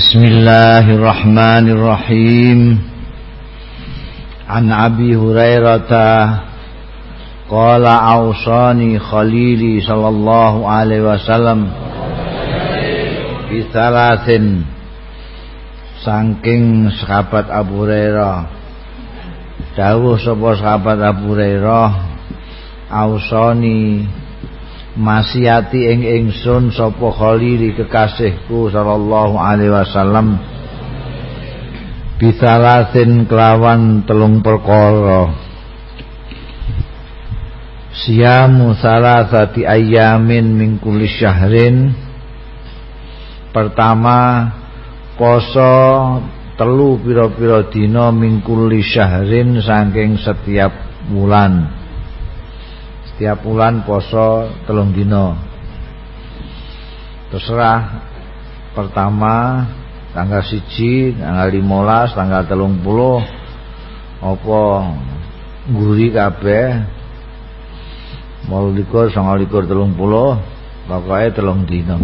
بسم الله الرحمن الرحيم. عن أبي هريرة قال أوصاني خليلي صلى الله عليه وسلم بثلاث. Sangking sahabat Abu Hurairah. Dawuh sapa Abu Hurairah Ausoni Masiati ing ingsun sapa khalili kekasihku sallallahu alaihi wasallam. Bisalasin kelawan telung perkara. Siyamu salasati ayamin min syahrin. Pertama poso telu pira-pira dina min syahrin saking setiap bulan tiap bulan poso telung dino terserah. Pertama tanggal siji tanggal limolas tanggal telung puluh. Apa guri kabeh? Mau likur songo likur telung puluh. Pokoknya telung dino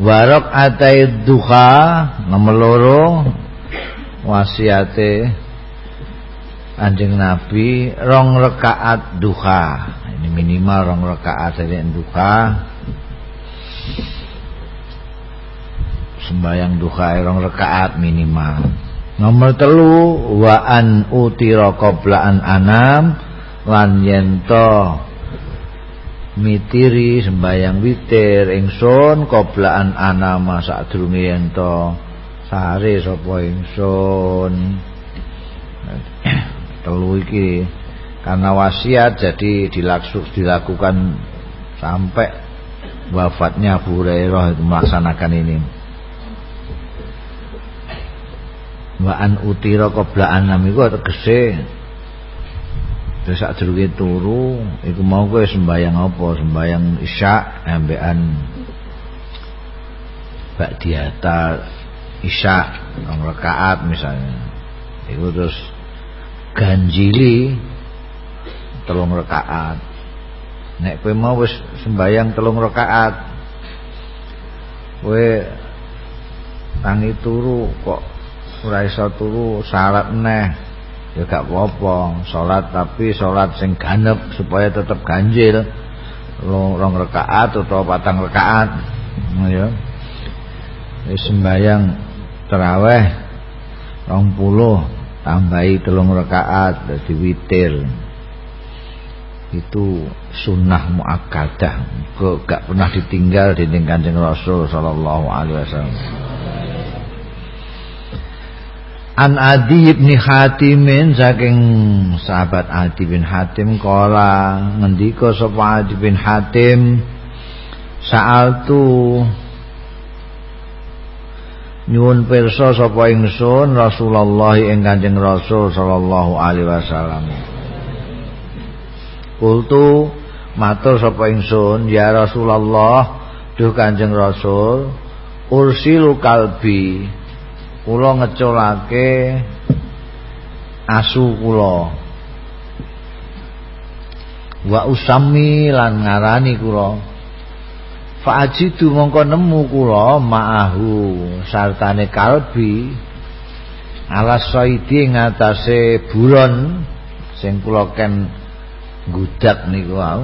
warok atai duha nomor loro wasiate Anjing Nabi rong rekaat duha. Ini minimal rong rekaat dari duha. Sembayang duha rong rekaat minimal. Nomor telu wa an utira qoblaan anam lan yento mitiri sembayang witir ingsun qoblaan anam sadurunge yento sare sapa ingsun telu iki karena wasiat jadi dilaksuk dilakukan sampai wafatnya Abu Hurairah itu melaksanakan ini wa an utira qabla anam iku tegese Terus durunge turu iku mau kowe sembayang apa? Sembayang Isya ambekan ba'diyata Isya rakaat misalnya. Iku terus ganjili. Telung rakaat. Nek kowe mau wis sembayang telung rakaat kowe tangi turu kok ora iso turu salat neh ya gak apa-apa salat tapi salat sing ganep supaya tetap ganjil. Rong rakaat atau patang rakaat. Ya. Sembayang rong puluh tambahi telung rakaat dari witir itu sunnah muakkadah. Gak pernah ditinggal di kanjeng Rasul sallallahu alaihi wasallam. An Adi bin Hatimin saking sahabat Adi bin Hatim kala ngendika sapa Adi bin Hatim tu nyuwun pirsa sapa ingsun Rasulullah ing Kanjeng Rasul sallallahu alaihi wasallam. Kultu matur sapa ingsun ya Rasulullah duh Kanjeng Rasul ursilu kalbi kula ngeculake asu kula. Wa usami lan ngarani kula Fa'ajidu mongko nemu kula ma'ahu sartane kalbi. Ala saidi ngatasé buron sing kula ken gudak niku wau.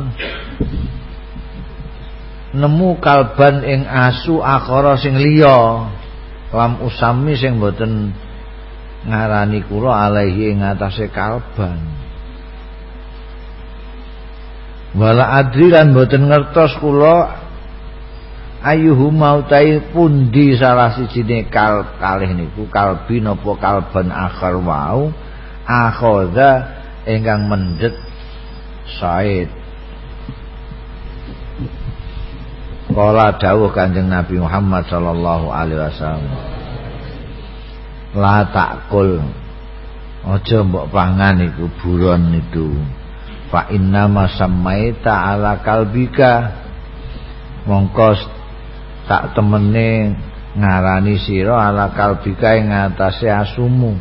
Nemu kalban ing asu akhara sing liya lam usami sing boten ngarani kula alaihi ing kalban. Wala adri lan boten ngertos kula ayuhu mautai pundi salah sijine kal kalih niku? Kalbi napa kalban akhar wau? Akhadha ingkang mendet Said. Kala dawuh Kanjeng Nabi Muhammad sallallahu alaihi wasallam La takul. Aja mbok pangan iku buron itu Fa inna ma samaita ala kalbika. Mongko tak temene ngarani sira ala kalbika ing ngatasé asumu.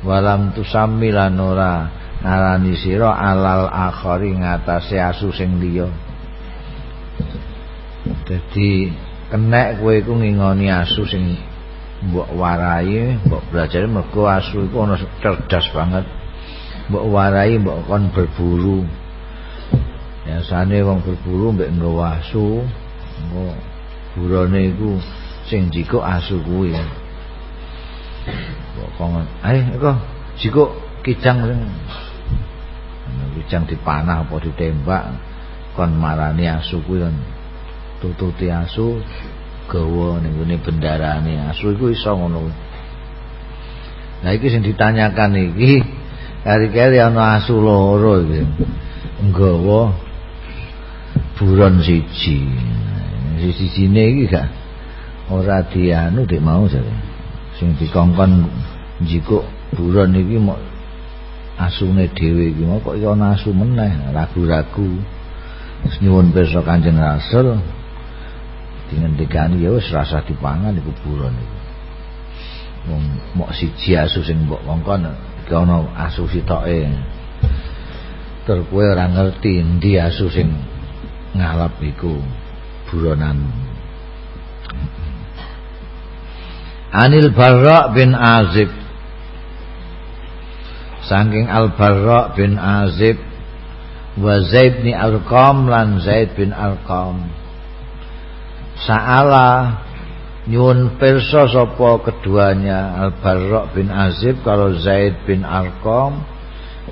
Walam tusami lan ora ngarani sira alal akhari ngatasé asu sing liya. Dadi kenek kowe iku ngingoni asu sing mbok warai mbok belajar mergo asu ana cerdas banget. Mbok warai mbok kon berburu. Biasane wong berburu mbek nggawa asu engko burone iku sing jiko asu kuwi. Mbok kon ae kok jiko kijang sing kijang dipanah apa ditembak kon marani asu kuwi kan tututi asu gawa ning ngene bendarane asu iku iso ngono. Nah iki sing ditanyakan iki kari-kari ana asu loro iki nggawa buron siji siji-sijine iki gak ora dianu dik mau jare. Sing dikongkon jikuk buron iki mau asune dhewe iki mau kok iki ana asu meneh ragu-ragu. Nyuwun pirsa Kanjeng Rasul. Dingendikani ya wis rasa dipangan iku buron iku wong mok siji asu sing mbok mongkon iki ana asu sitoke ter kowe ora ngerti endi asu sing ngalap iku buronan Anil Barra bin Azib. Saking Al Barra bin Azib wa Zaid bin Arqam lan Zaid bin Arqam. Sa'ala nyuwun pirsa sapa keduanya Al Barra bin Azib kalau Zaid bin Arqam.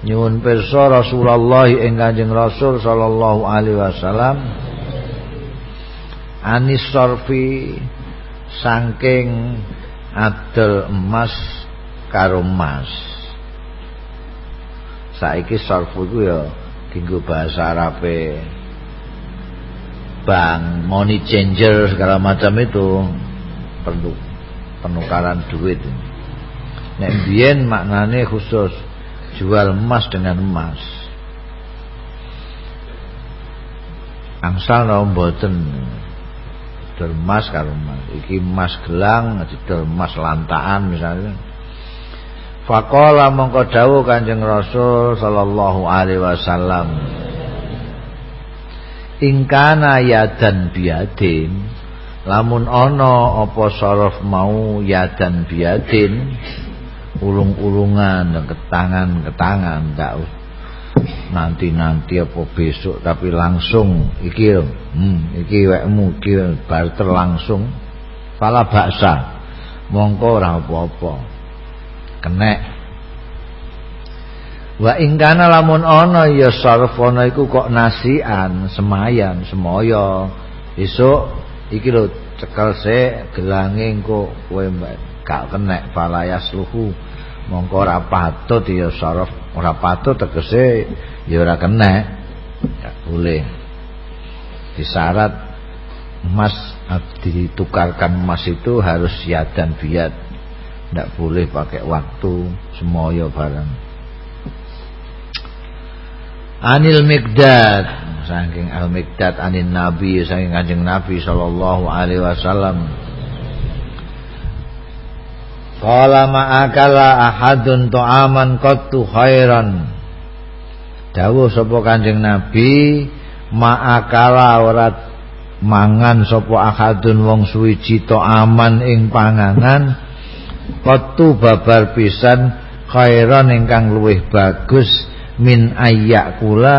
Nyuwun pirsa Rasulullah ing Kanjeng Rasul sallallahu alaihi wasallam anis sorfi saking adol emas karo emas saiki sorfu iku ya tinggu bahasa Arabe bank, money changer segala macam itu perlu penukaran duit. Nek biyen maknane khusus jual emas dengan emas. Angsal napa mboten emas karo emas. Iki emas gelang, didol emas lantaan misalnya Faqala mongko dawuh Kanjeng Rasul sallallahu alaihi wasallam Ingkana yadan biadin lamun ana apa sorof mau yadan biadin ulung-ulungan ketangan-ketangan ndak nanti-nanti apa besok tapi langsung iki hmm, iki wekmu iki barter langsung. Pala baksa. Mongko ora apa-apa. Kenek. Wa ingkana lamun ana ya sarfana iku kok nasian semayan semoyo. Esuk iki lho cekel se gelange engko kowe gak kenek falayas luhu mongko ora patut ya ora patut tegese ya ora kenek gak boleh. Disyarat emas ditukarkan emas itu harus dan biat tidak boleh pakai waktu semoyo barang Anil Mikdad saking Al Mikdad anin Nabi saking Kanjeng Nabi sallallahu alaihi wasallam Qala ma'akala ahadun ta'aman qattu khairan. Dawuh sapa Kanjeng Nabi ma'akala ora mangan sapa ahadun wong suwiji ta'aman ing panganan Kotu babar pisan khairan ingkang luwih bagus min kula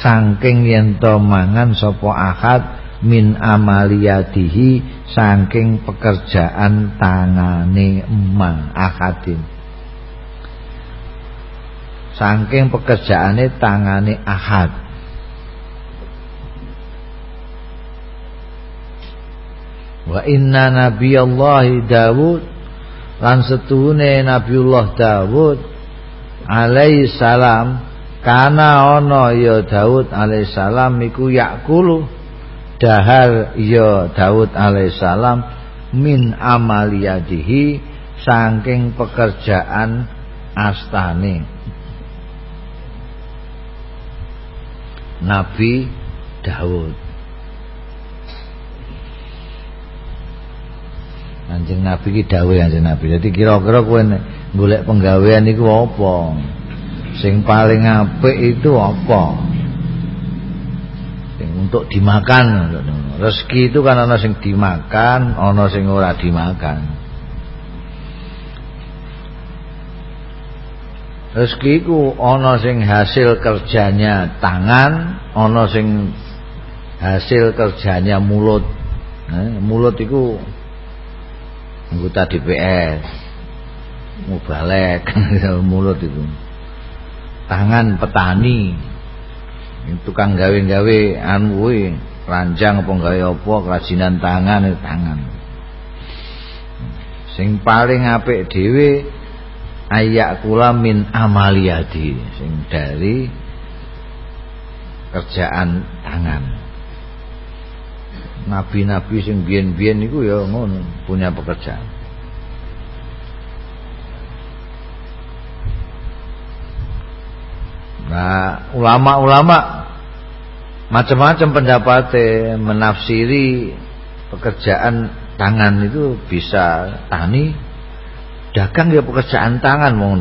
saking yen to mangan sapa ahad min amaliyatihi saking pekerjaan tangane emang ahadin. Saking pekerjaane tangane ahad. Wa inna nabiyallahi Dawud lan setuhune Nabiullah Daud alaihi salam kana ana ya Daud alaihi salam iku yakulu dahar ya Daud alaihi salam min amaliyadihi saking pekerjaan astane Nabi Daud Kanjeng Nabi ki dawuh Kanjeng Nabi. Jadi kira-kira kowe golek penggawean iku apa? Sing paling apik itu apa? Untuk dimakan. Rezeki itu kan ana sing dimakan ana sing ora dimakan. Rezeki ku ana sing hasil kerjanya tangan ana sing hasil kerjanya mulut. Eh, mulut itu anggota DPR mubalek mulut itu tangan petani tukang gawe-gawe anu ranjang apa gawe apa kerajinan tangan tangan. Sing paling apik dhewe ayak kula min amaliyadi sing dari kerjaan tangan. Nabi-nabi sing biyen-biyen niku ya ngono punya pekerjaan Nah, ulama-ulama macam-macam pendapatnya menafsiri pekerjaan tangan itu bisa tani, dagang ya pekerjaan tangan mau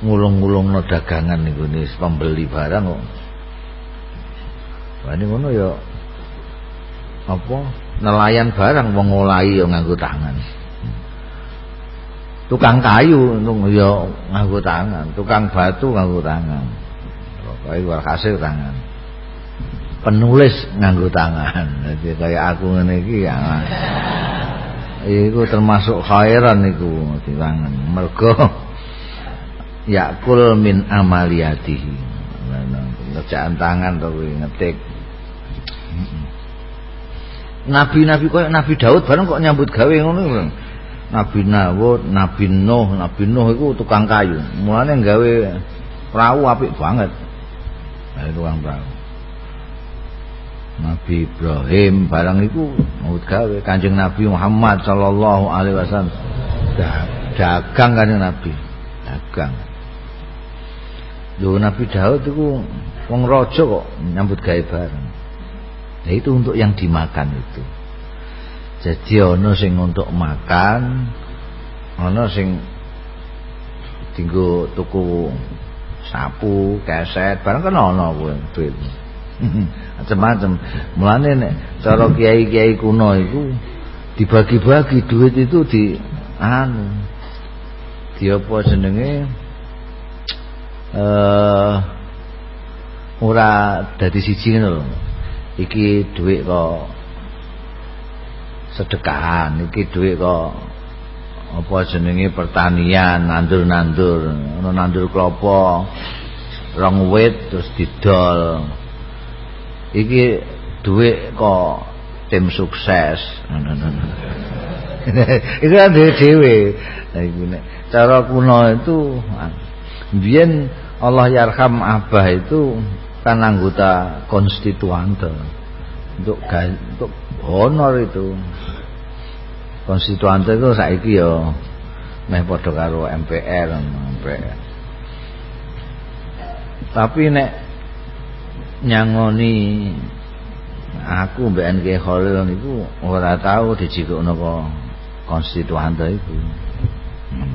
ngulung-ngulung no dagangan nih pembeli barang kok. Wah ini ngono ya apa nelayan barang mengolai yang nganggo tangan. Tukang kayu ya nganggo tangan, tukang batu nganggo tangan. Kayak walhasil tangan. Penulis nganggo tangan. Jadi kayak aku ngene iki ya. Iku termasuk khairan iku tangan. Mergo yakul min amaliyatihi. Kerjaan tangan to ngetik. Nabi-nabi kok Nabi Daud bareng kok nyambut gawe ngono Nabi Nawud, Nabi Nuh, Nabi Nuh itu tukang kayu. Mulane gawe perahu apik banget. Nah, tukang perahu. Nabi Ibrahim barang itu mau gawe Kanjeng Nabi Muhammad sallallahu alaihi wasallam. Dagang kanjeng Nabi. Dagang. Lho Nabi Daud itu wong raja kok nyambut gawe bareng. Nah itu untuk yang dimakan itu. Jadi ono sing untuk makan, ono sing tinggu tuku sapu, keset, barang kan ana kuwi duit. Macam-macam. Mulane nek cara kiai-kiai kuno itu dibagi-bagi duit itu di anu di apa jenenge eh ora dadi siji ngono Iki duit kok sedekahan, iki duit kok apa jenenge pertanian nandur-nandur. Ana nandur klopo rong wit terus didol. Iki duit kok tim sukses. Itu kan dhewe. Cara kuno itu biyen Allah yarham abah itu kan anggota konstituante. Untuk untuk honor itu konstituante itu saiki ya meh padha karo MPR MPR tapi nek nyangoni aku mbek NK Khalil niku ora tahu dijikukno kok konstituante iku. Hmm.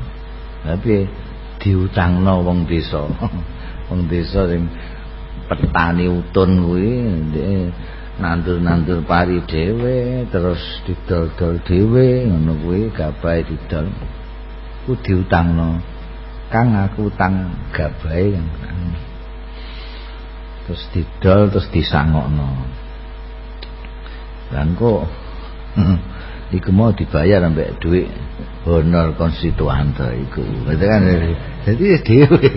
tapi diutangno wong desa. Wong desa sing petani utun kuwi nandur-nandur pari dhewe terus didol-dol dhewe ngono kuwi gabahe didol. Ku diutangno. Kang aku utang gabahe terus didol terus disangokno. Dan kok iku mau dibayar sampai duit honor konstituante iku. Itu kan jadi dhewe.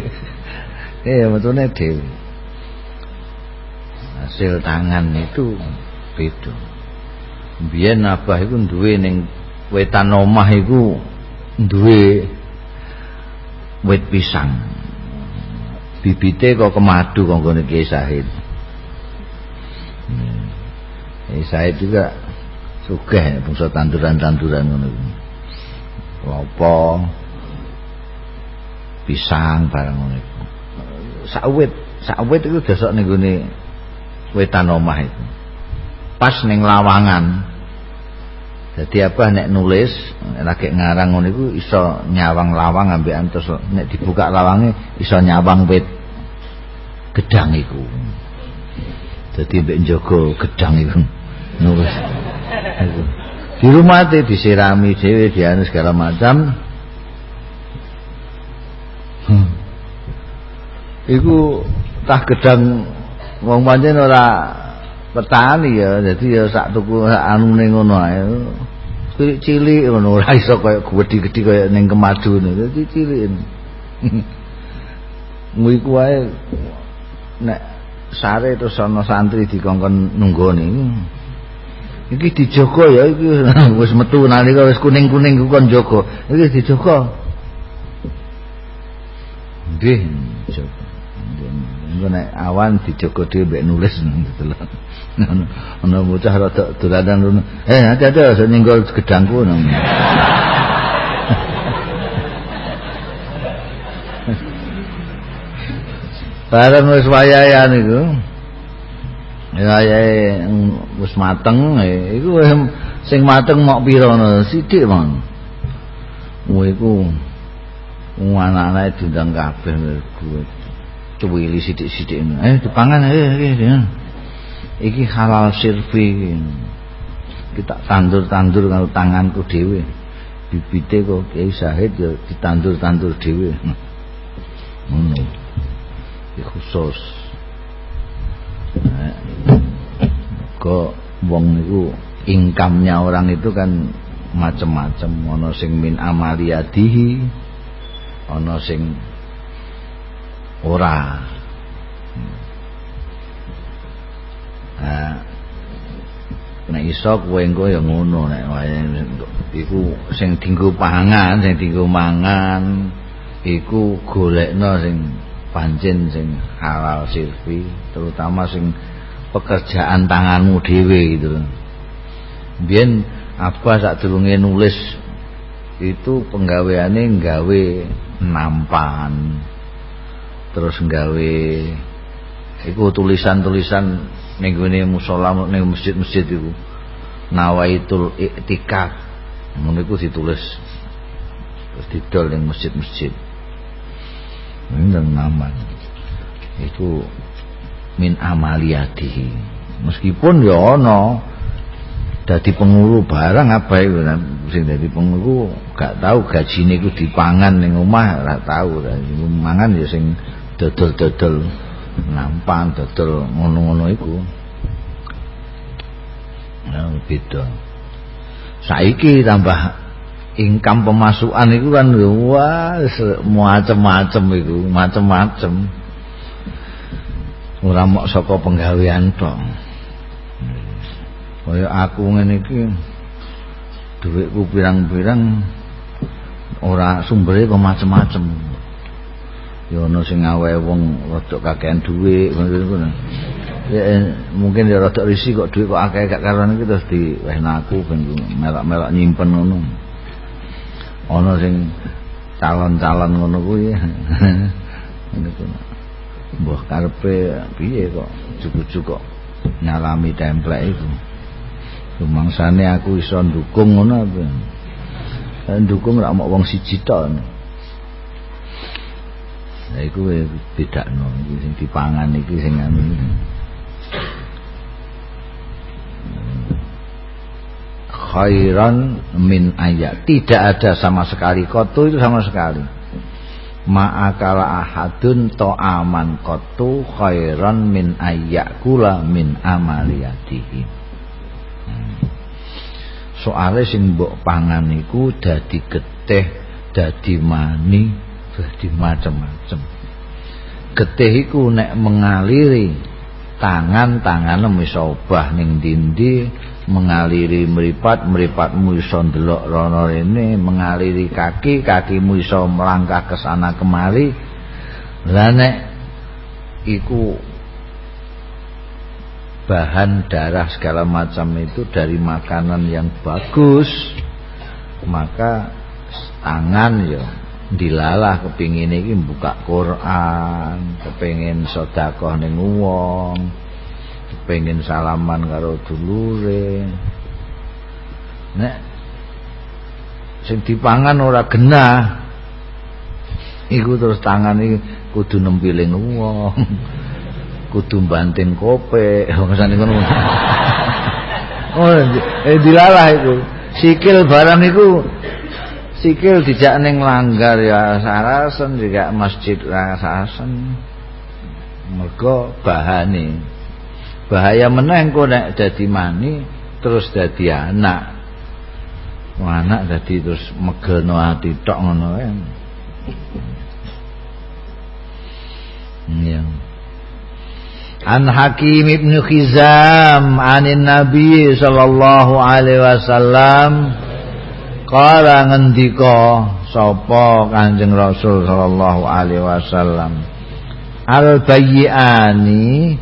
Eh metune dhewe hasil tangan itu beda. Biyen abah iku duwe ning wetan omah iku duwe wit pisang. Bibite kok kemadu konggone Kiai Sahid hmm. Kiai Sahid juga sugih bangsa tanduran-tanduran ngono lopo pisang barang ngono iku. Sawit sawit itu desok ning wetan omah itu pas neng lawangan jadi apa nek nulis lagi ngarang ngono iku iso nyawang lawang ambek antus nek dibuka lawangnya iso nyawang wit gedang iku Jadi mbek njogo gedang itu. Nulis. Di rumah teh disirami dhewe dianu segala macam. Hmm. Iku tah gedang wong pancen ora petani ya, jadi ya sak tuku anune ngono ae. Cilik-cilik ngono ora iso kaya gedhi-gedhi kaya ning kemadu ngono. Dadi cilik. Iku wae nek sare terus ana santri dikongkon nunggone iki dijogo ya iki wis metu nalika wis kuning-kuning ku kon jogo iki dijogo nggih jogo engko nek awan dijogo dhewe mbek nulis. Gitu lho ana bocah rada dolanan ngono. Eh hati-hati aja nyenggol gedangku ngono. Barang wis wayahe niku ya ya wis mateng iku sing mateng mok pira ngono? Sithik mon oh iku anak-anak diundang kabeh kuwi cuwili sithik-sithik eh dipangan eh, eh, eh iki halal sirfi. Kita tandur-tandur karo tanganku dhewe. Bibite kok Kiai Sahid ya ditandur-tandur dhewe. Ngono. Khusus. Kok wong niku income-nya orang itu kan macam-macam ana sing min amaliyadihi ana sing ora. Nah nek iso kowe engko ya ngono nek iku sing dinggo pangan sing dinggo mangan iku golekno sing pancen sing halal sirfi terutama sing pekerjaan tanganmu dhewe gitu biyen apa sak durunge nulis itu penggaweane nggawe nampan terus nggawe iku tulisan-tulisan ning gone musala ning masjid-masjid iku. Nawaitul iktikaf ngono iku ditulis. Terus didol ning masjid-masjid. Ini nama itu min amaliyatihi. Meskipun ya ono dadi penguru barang apa itu sing dadi penguru gak tahu gajine iku dipangan ning omah ora tahu mangan ya sing dodol-dodol nampan dodol ngono-ngono iku. Nah beda. Saiki tambah income pemasukan itu kan wah macam-macam itu macam-macam ora mok saka penggawean tok. Kaya aku ngene iki dhuwitku pirang-pirang ora sumbere kok macam-macam ya ana sing awe wong rada kakean dhuwit ya mungkin ya rada risi kok dhuwit kok akeh gak karuan iki terus diwehna aku ben melak-melak nyimpen ngono. Ana sing calon-calon ngono kuwi. Kuwi. Mbah karepe piye kok cukup kok nyalami template itu. Rumangsane aku iso ndukung ngono apa? Ndukung rak mok wong siji tok Nah iku bedakno iki sing dipangan iki sing anu khairan min ayat tidak ada sama sekali. Kotu itu sama sekali. Ma'akala ahadun aman kotu khairan min kula min amaliyatihi. Hmm. soalnya sing mbok pangan iku dadi getih dadi mani dadi macem-macem getih iku nek mengaliri tangan-tangan iso obah ning dindi mengaliri meripat meripatmu iso ndelok rono rene mengaliri kaki kakimu iso melangkah ke sana kemari. Lah nek iku bahan darah segala macam itu dari makanan yang bagus maka tangan ya dilalah kepingin ini buka Quran kepingin sodakoh ning wong pengen salaman karo dulure. Nek sing dipangan ora genah iku terus tangan iki kudu nempiling wong kudu banting kope. Ngasane ngono. Oh eh dilalah itu sikil barang itu sikil dijak ning langgar ya sarasen juga masjid sarasen. Mergo bahane. Bahaya meneh nek dadi mani terus dadi anak. Anak dadi terus megeno ati tok ngono Ya. An Hakim ibn Khizam anin Nabi sallallahu alaihi wasallam qala ngendika sapa Kanjeng Rasul sallallahu alaihi wasallam? Al bayyani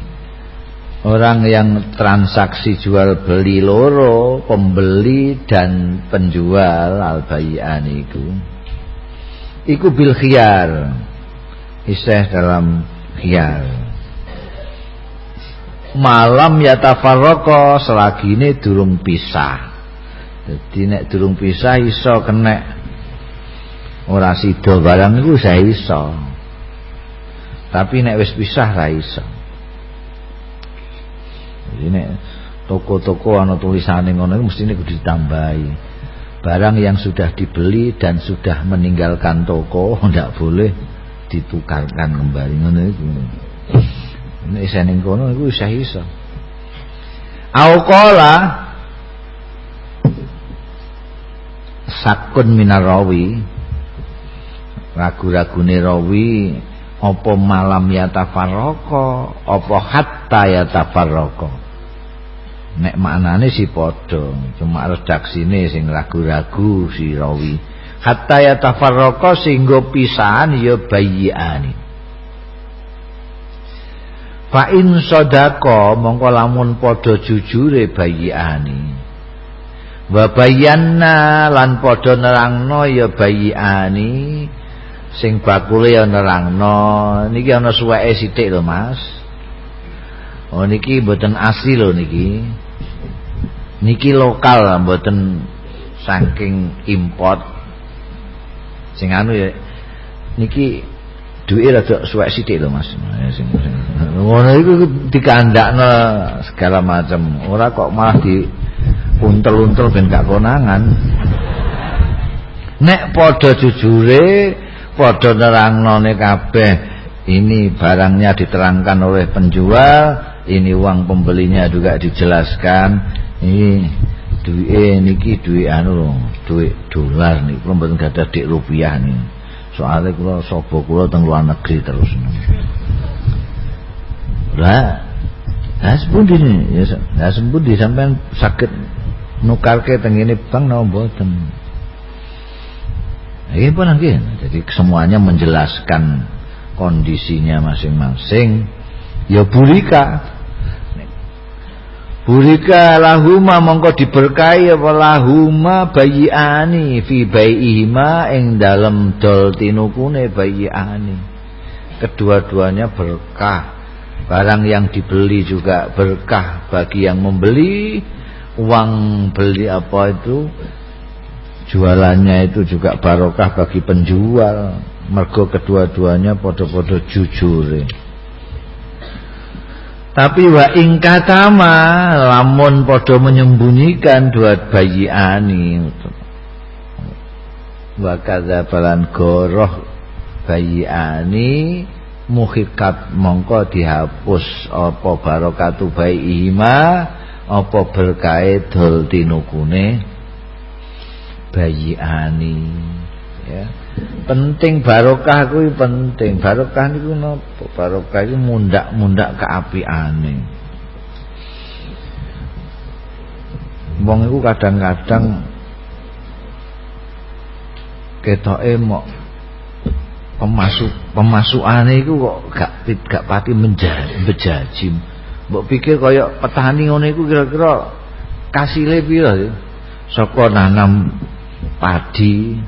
orang yang transaksi jual beli loro pembeli dan penjual al bayyani iku. Iku bil khiyar. Iseh dalam khiyar. Malam ya selagi ini durung pisah jadi nek durung pisah iso kena. Ora sida barang iku saya iso. Tapi nek wis pisah ra iso. Jadi nek toko-toko ana tulisane ngono mesti kudu ditambahi. Barang yang sudah dibeli dan sudah meninggalkan toko tidak boleh ditukarkan kembali ngono iku. Nek isa ning kono iku isa iso. Auqala sakun minarawi. Ragu-ragune rawi apa malam ya tafarraka apa hatta ya tafarraka nek maknane si padha cuma redaksine sing ragu-ragu si rawi. Hatta ya tafarroko sehingga pisahan ya bayiani fa in sodako mongko lamun podo jujure bayiani wa bayanna lan podo nerangno ya bayiani sing bakule ya nerangno niki ana suweke sithik lho Mas oh niki mboten asli lho niki niki lokal mboten saking import sing anu ya niki duwe rada suwek sithik lho Mas ngono iku dikandakno segala macam ora kok malah di untel-untel ben gak konangan. Nek padha jujure padha nerangnone kabeh ini barangnya diterangkan oleh penjual ini uang pembelinya juga dijelaskan. Ini duwe niki duwe anu duwe dolar nih kula mboten gadah dik rupiah nih soalnya kula sapa kula teng luar negeri terus. Lah Nah nih, nah sampean sakit nukarke teng ini bang napa mboten. Ini pun lagi, jadi semuanya menjelaskan kondisinya masing-masing. Ya burika, Burika lahuma mongko diberkahi apa lahuma bayiani fi bayiihima ing dalam dol tinukune bayiani. Kedua-duanya berkah. Barang yang dibeli juga berkah bagi yang membeli. Uang beli apa itu jualannya itu juga barokah bagi penjual. Mergo kedua-duanya podo-podo jujur. Tapi wa ingkatama lamun podo menyembunyikan dua bayi ani. Wa kadzabalan goroh bayi ani muhikat mongko dihapus apa barokatu bayi ima apa berkait dol tinukune? Bayi ani ya. Penting barokah kuwi penting. Barokah niku napa? Barokah iku mundak-mundak keapiane. Wong iku kadang-kadang ketoke mok pemasuk pemasukane iku kok gak gak pati menjaji mbok pikir kaya petani ngono iku kira-kira kasile pira saka nanam padi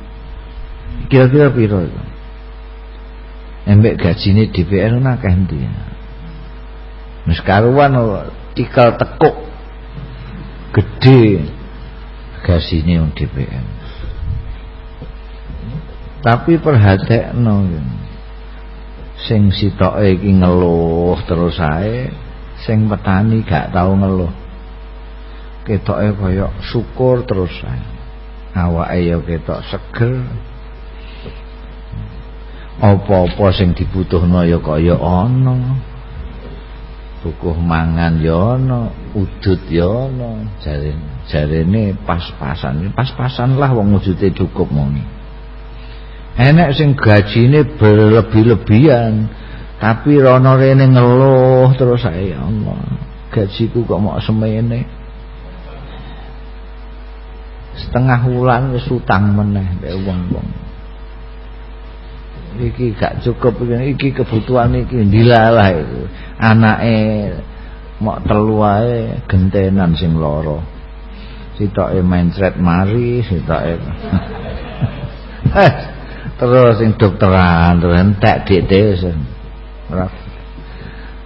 Kira-kira piro itu? Embek gajine DPR akeh endi. Wis karuan tikal tekuk gede gasine wong DPR. Tapi perhatekno sing sitoke iki ngeluh terus ae sing petani gak tau ngeluh. Ketoke kaya syukur terus ae. Awake ya ketok seger. Apa-apa sing dibutuhno ya kaya ana. Bukuh mangan ya ana udut ya ana. Jarene pas-pasan. Pas-pasan lah wong wujude cukup muni enek sing gajine berlebih-lebihan tapi rono rene ngeluh terus saya Allah gajiku kok mau semene? Setengah bulan wis utang meneh mbek wong-wong. Iki gak cukup iki kebutuhan iki dilalah itu. Anake mok telu ae gentenan sing loro sitoke mencret mari sitoke eh, terus sing dokteran terus entek dik wis. Ora.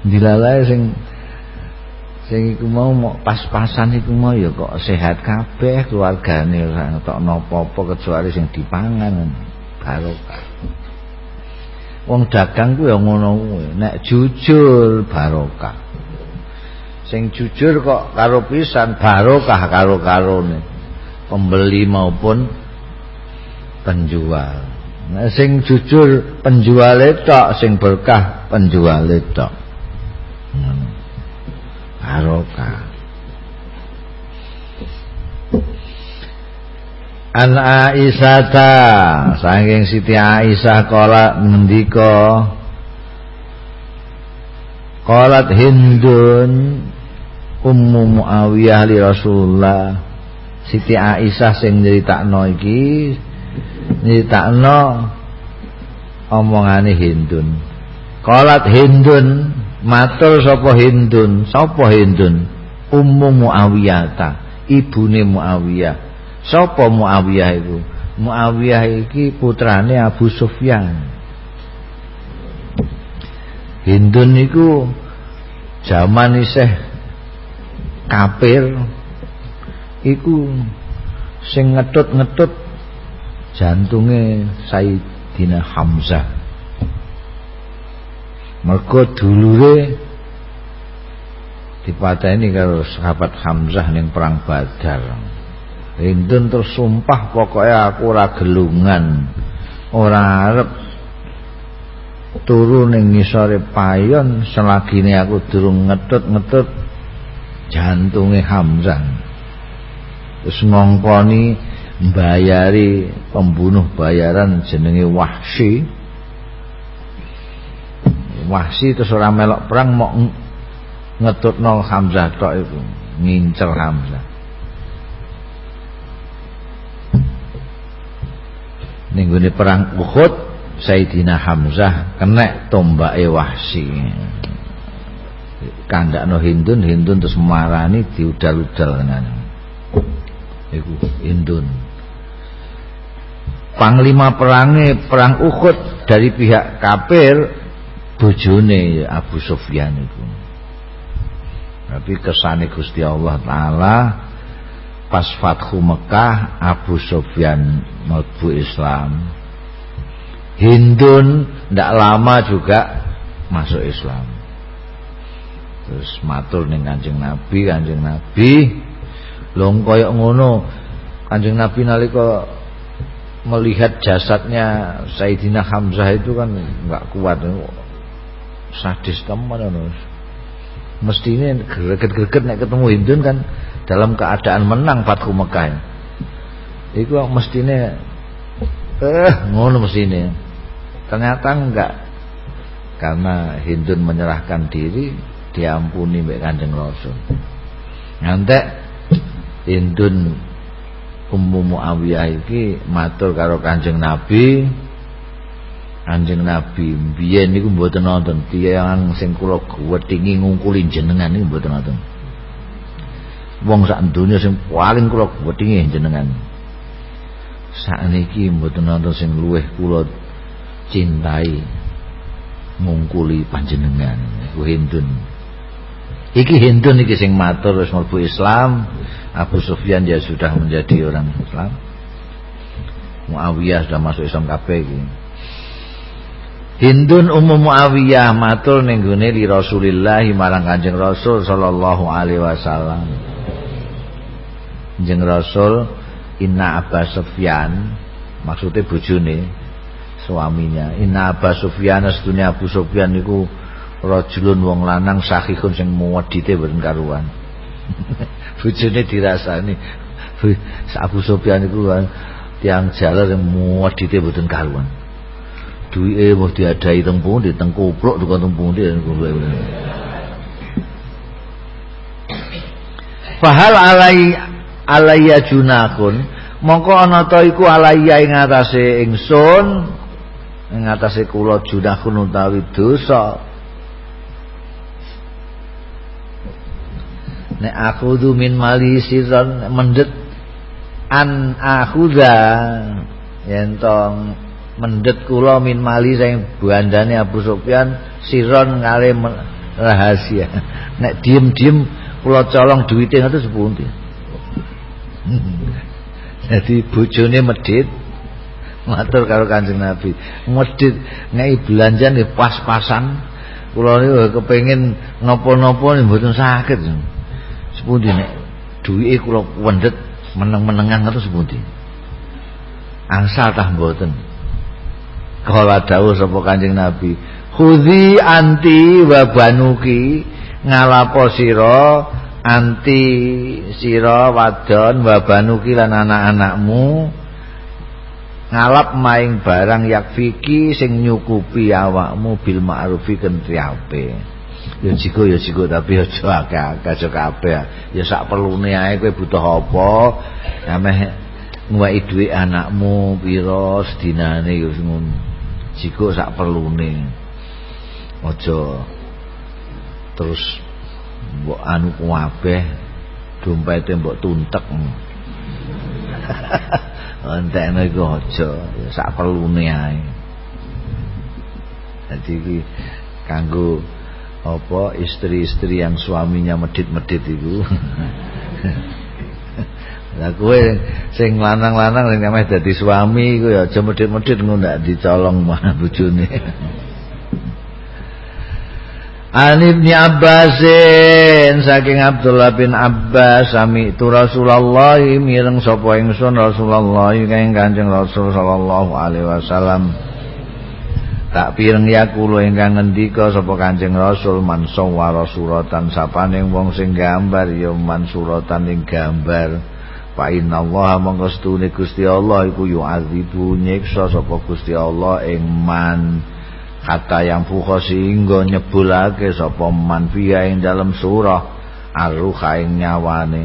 Dilalah sing sing iku mau pas-pasan iku mau ya kok sehat kabeh keluargane ora entuk napa-apa kecuali sing dipangan. Barokah wong dagang ku ya ngono kuwi nek jujur barokah. Sing jujur kok karo pisan barokah karo karone pembeli maupun penjual nah, sing jujur penjual tok sing berkah penjual tok. Hmm. barokah. An Aisyata saking Siti Aisyah kala ngendika Qalat Hindun Ummu Muawiyah li Rasulullah. Siti Aisyah sing nyeritakno iki nyeritakno omongane Hindun Qalat Hindun matur sapa Hindun sapa Hindun Ummu Muawiyah ta ibune Muawiyah Sapa Muawiyah itu? Muawiyah iki putrane Abu Sufyan. Hindun niku zaman isih kafir iku sing ngetut-ngetut jantunge Sayyidina Hamzah. Mergo dulure dipateni karo sahabat Hamzah ning perang Badar. Hindun terus sumpah pokoknya aku ora gelungan ora arep turu ning ngisore payon selagine aku durung ngetut-ngetut jantunge Hamzah terus ngongkoni mbayari pembunuh bayaran jenenge Wahsi Wahsi terus ora melok perang mau ngetutno Hamzah tok itu ngincer Hamzah. Ningguni perang Uhud Sayyidina Hamzah kena tombake Wahsi kandakno Hindun Hindun terus marani diudal-udal tenan. Iku Hindun Panglima perangnya perang Uhud dari pihak kafir bojone Abu Sufyan itu. Tapi kesane Gusti Allah taala pas Fathu Mekah Abu Sufyan mlebu Islam. Hindun ndak lama juga masuk Islam. Terus matur ning Kanjeng Nabi Kanjeng Nabi. Long koyok ngono Kanjeng Nabi nalika melihat jasadnya Sayyidina Hamzah itu kan nggak kuat sadis teman mestinya greget-greget nek ketemu Hindun kan dalam keadaan menang Fathu Mekah. Iku mestine eh ngono mestine. Ternyata enggak. Karena Hindun menyerahkan diri diampuni mbek Kanjeng Rasul. Ngantek Hindun Ummu Muawiyah iki matur karo Kanjeng Nabi. Kanjeng Nabi biyen niku mboten nonton. Tiyang sing kula gwedhingi ngungkuli jenengan niku mboten nonton. Wong sak donya sing paling kula wedhinge jenengan. Sakniki mboten nonton sing luweh kula cintai ngungkuli panjenengan. Iku Hindun. Iki Hindun iki sing matur wis mlebu Islam Abu Sufyan dia sudah menjadi orang Islam Muawiyah sudah masuk Islam kabeh Hindun Ummu Muawiyah matur ning gone li Rasulillah marang Kanjeng Rasul sallallahu alaihi wasallam. Kanjeng Rasul Inna Abbas Sufyan maksudnya bojone suaminya Inna Abbas Sufyan sedunia Abu Sufyan niku rajulun wong lanang sahihun sing muwedite boten. bojone dirasani. Abu Sufyan niku kan tiang yang karuan. Duwike mau diadai pundi? Fahal alai alaiya junakun. Mongko ana iku alaiya ing atase ingsun ing atase utawi dosa nek aku min mali sirron mendet. An akhudha yen tong mendet kula min mali sing bandane Abu Sufyan siron ngale rahasia. Nek diem-diem kula colong duwite ngoten sepundi jadi bojone medit matur karo Kanjeng Nabi. Medit ngai belanja nih pas-pasan kula niku kepengin napa-napa mboten sakit sepundi nek? Duwike kula wendet meneng-menengan ngoten sepundi? Angsal tah mboten. Kala dawuh sapa Kanjeng Nabi, "Khudhi anti wa banuki ngalapo sira anti sira wadon wa banuki lan anak-anakmu ngalap maing barang yakfiki sing nyukupi awakmu bil ma'rufi kentri ape." Ya jiko ya jiko tapi aja akeh-akeh aja kabeh. Ya sak perlune ae kowe butuh apa? Ameh nguwaki dhuwit anakmu pira sedinane ya ngono. jika sak perlune aja terus mbok anu kabeh dompete mbok tuntek entekne iku aja sak perlune ae dadi iki kanggo apa istri-istri yang suaminya medit-medit itu Lah kowe sing lanang-lanang sing ameh dadi suami iku ya aja medhit-medhit ngono ndak dicolong mah bojone. An Abbasin saking Abdullah bin Abbas sami tu Rasulullah mireng sapa ingsun Rasulullah kang Kanjeng Rasul sallallahu alaihi wasallam tak pireng ya kula ingkang ngendika sapa Kanjeng Rasul man sawara suratan sapane wong sing gambar ya man suratan ing gambar. Fa inna Allah mongko stune Gusti Allah iku yu'adzibu nyiksa sapa Gusti Allah ing man. Kata yang fuha sehingga nyebulake sapa man fiha ing dalam surah ar-ruha ing nyawane.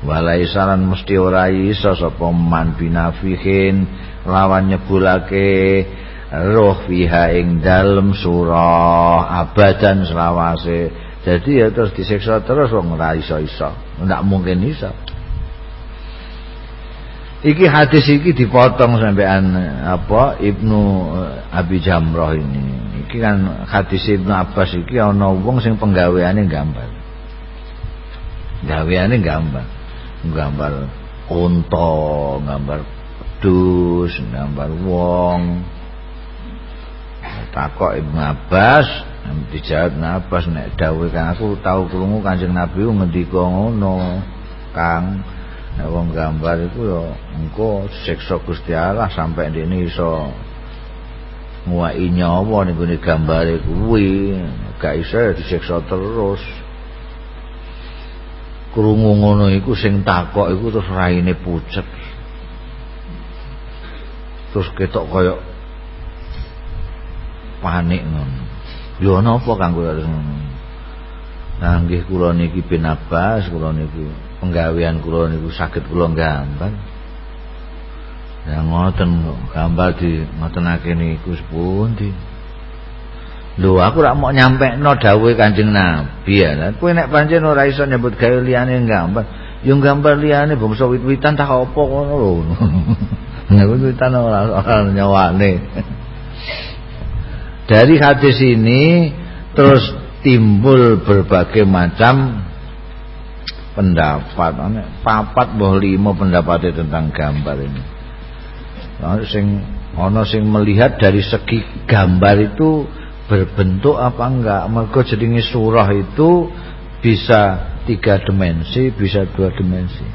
Walaisaran mesti ora iso sapa man binafihin lawan nyebulake roh fiha ing dalam surah abadan selawase jadi ya terus disiksa terus wong ora iso-iso ndak mungkin iso Iki hadis iki dipotong sampean apa Ibnu eh, Abi Jamrah ini. Iki kan hadis Ibnu Abbas iki ana wong sing penggaweane gambar. Gaweane gambar. Gambar unta, gambar dus, gambar wong. Takok Ibnu Abbas, dijawab Ibnu nek dawuh kan aku tahu krungu Kanjeng Nabi ngendika ngono. Kang Nek wong gambar iku ya engko siksa Gusti Allah sampai ndene iso nguwaki nyawa ning gone gambare kuwi, gak iso disiksa terus. Krungu ngono iku sing takok iku terus raine pucet. Terus ketok kaya panik ngono. Yo napa kanggo ngono? Nah nggih kula niki bin kula niki penggawean kula niku saged kula gambar. Ya ngoten gambar di ngotenake niku sepundi. Lho aku rak mau nyampekno dawuhe Kanjeng Nabi ya. Lah kowe nek pancen ora iso nyebut gawe liyane gambar, yo gambar liyane bangsa wit-witan tak apa ngono lho. Nek wit-witan ora ora nyawane. Dari hadis ini terus timbul berbagai macam pendapat. Papat boh lima pendapatnya tentang gambar ini. Nah, sing ana sing melihat dari segi gambar itu berbentuk apa enggak mergo jenenge surah itu bisa tiga dimensi bisa dua dimensi.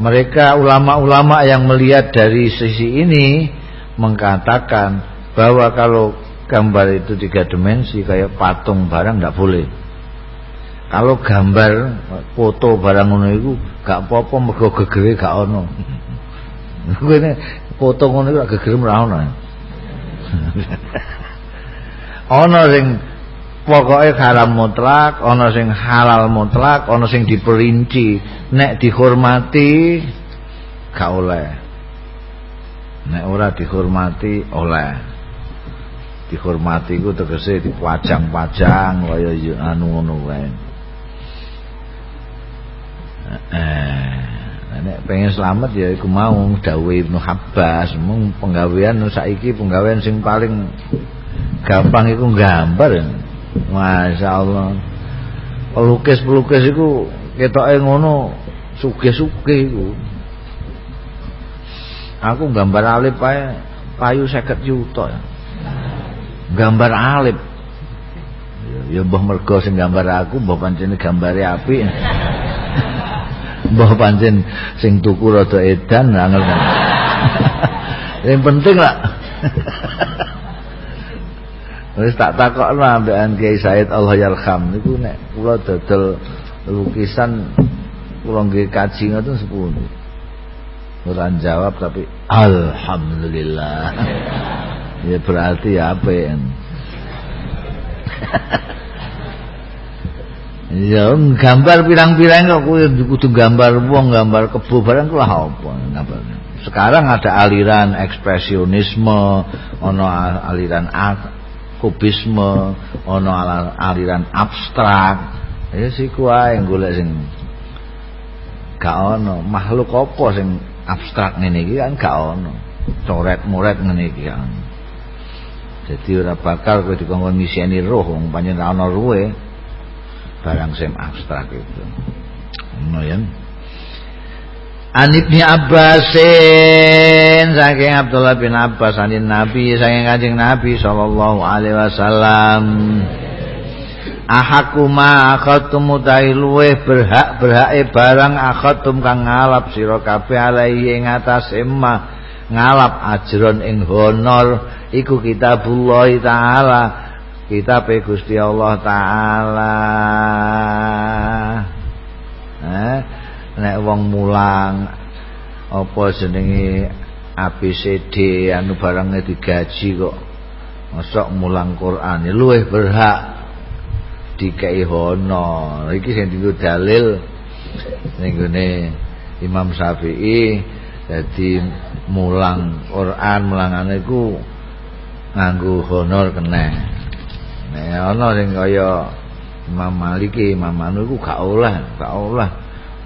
Mereka ulama-ulama yang melihat dari sisi ini mengatakan bahwa kalau gambar itu tiga dimensi kayak patung barang tidak boleh. Kalau gambar foto barang ngono itu gak apa-apa mergo gegere gak ono. Ini foto ngono gak gegere ora ono. Ana sing pokoke haram mutlak ana sing halal mutlak ana sing diperinci. Nek dihormati gak oleh. Nek ora dihormati oleh dihormati ku tegese dipajang-pajang kaya anu ngono wae. Eh nek pengen selamat ya iku mau dawuh Ibnu Habbas mung penggawean saiki penggawean sing paling gampang itu gambar Masya Allah pelukis-pelukis itu kita ngono suge-suge itu aku gambar alip payu, payu seket juta gambar alip ya mbah mergo sing gambar aku mbah pancen gambare apik mbah pancen sing tuku rada edan angel yang penting lah Wis tak takokno ambekan Kiai Said Allah yarham niku nek kula dodol lukisan kula nggih kaji ngoten sepundi. Ora jawab tapi alhamdulillah. Ya berarti ya apa ya? ya gambar pirang-pirang kok kudu gambar wong, gambar kebo barang kuwi apa. Sekarang ada aliran ekspresionisme, ono aliran kubisme ana aliran abstrak. Ya siku ae golek sing gak ana makhluk apa sing abstrak ngene iki kan gak ana coret-moret ngene iki kan jadi ora bakal kowe dikongkon miseni roh wong pancen ora ana ruwe barang sing abstrak itu. Ngono ya. An Ibni Abbasin saking Abdullah bin Abbas anin Nabi saking Kanjeng Nabi sallallahu alaihi wasallam. Ahaku ma akhatum mutai luweh berhak berhake barang akhatum kang ngalap sira kabeh alaihi ing atase ma ngalap ajron ing honor. Iku kitabullah taala. Kitab Gusti Allah taala. Eh nek wong mulang apa jenenge ABCD anu barangnya digaji kok. Masuk mulang Quran. Ya luwih berhak dikai honor. Iki sing dienggo dalil ning Imam Syafi'i. Jadi mulang Quran mulangane iku nganggo honor kena nek ana sing kaya Imam Maliki Imam Anu iku gak oleh gak oleh.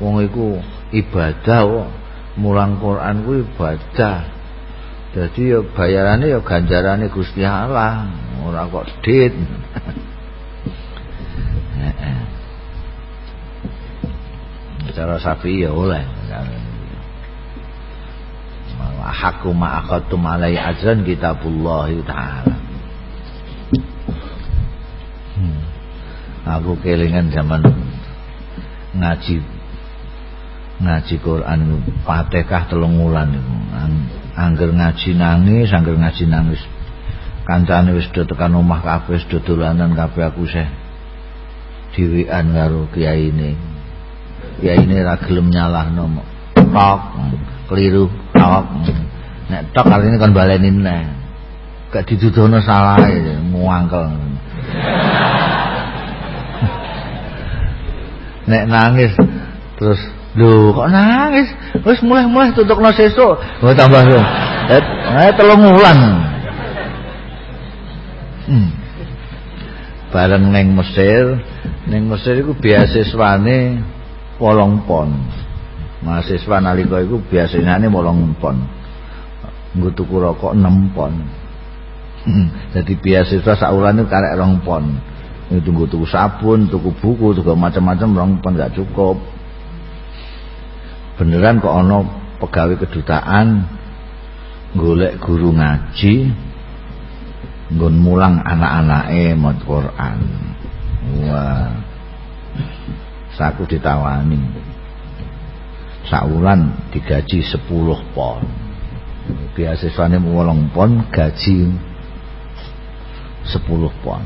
Wong iku ibadah kok. Mulang Quran ku ibadah. Jadi ya bayarannya ya ganjarannya Gusti Allah. Ora kok dit. Cara sapi ya oleh haku ma'akatum alai ajran kitabullah ta'ala hmm. aku kelingan zaman ngaji ngaji Quran Fatihah telung wulan. Angger ngaji nangis, angger ngaji nangis. Kancane wis do tekan omah kabeh, do dolanan kabeh aku seh. Diwian karo kiyaine. Kiyaine ra gelem nyalahno. Tok, keliru, tok. Nek tok artine kon baleni neh. Gak didudono salah muangkel. Nek nangis terus Lho kok nangis? Wis mulai-mulai tutukno sesuk. Oh tambah. Eh, eh telung wulan. Hmm. Bareng neng Mesir, neng Mesir iku beasiswane 8 pon. Mahasiswa nalika iku biasane 8 pon. Nggo tuku rokok 6 pon. Jadi beasiswa sak wulan itu karek 2 pon. Tunggu tuku sabun, tuku buku, tuku macam-macam 2 pon gak cukup. beneran kok ana pegawai kedutaan golek guru ngaji nggon mulang anak-anake maca Quran wah saku ditawani saulan digaji 10 pon. Beasiswane 8 pon gaji 10 pon.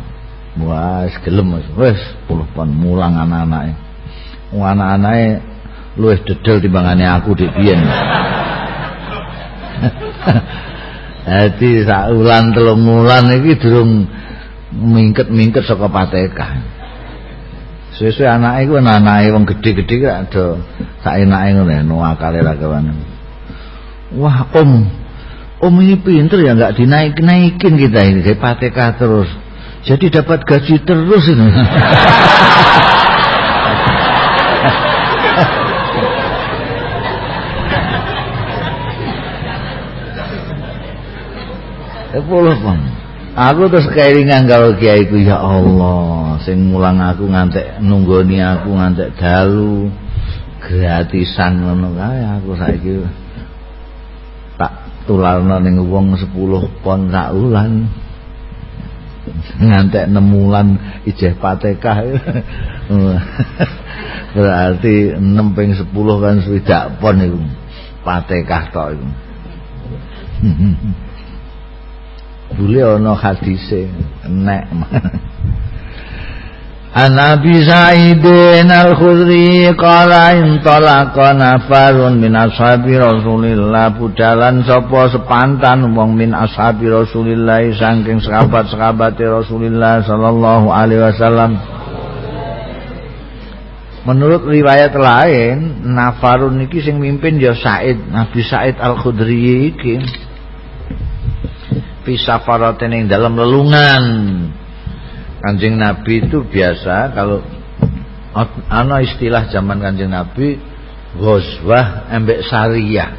Wah gelem wis 10 pon mulang anak-anake. Anak-anake luwih dedel timbangane aku dik. Biyen. Dadi sak wulan telung wulan iki durung mingket-mingket saka patekah. Suwe-suwe anake ku anake wong gedhe-gedhe kok ada sak enake ngono ya, no akale ra Wah, Om. Om ini pinter ya enggak dinaik-naikin kita ini kayak patekah terus. Jadi dapat gaji terus ini. sepuluh pun aku terus keiringan kalau kiai ku ya Allah. Sing mulang aku ngantek nunggoni aku ngantek dalu gratisan ngono kae aku saiki. Tak tularno ning wong 10 pon sak wulan. Ngantek 6 wulan ijeh patekah. Berarti 6 ping 10 kan swidak pon iku. Patekah tok iku Bule ana hadise? Nek. An Abi Sa'idin Al-Khudri qala in talaqa nafarun min ashabi Rasulillah. Budalan sapa sepantan wong min ashabi Rasulillah saking sahabat-sahabat Rasulillah sallallahu alaihi wasallam. Menurut riwayat lain nafarun niki sing mimpin ya Said Nabi Said Al-Khudri iki fisafaratin yang dalam lelungan. Kanjeng Nabi itu biasa kalau ana istilah zaman Kanjeng Nabi ghazwah embek sariyah.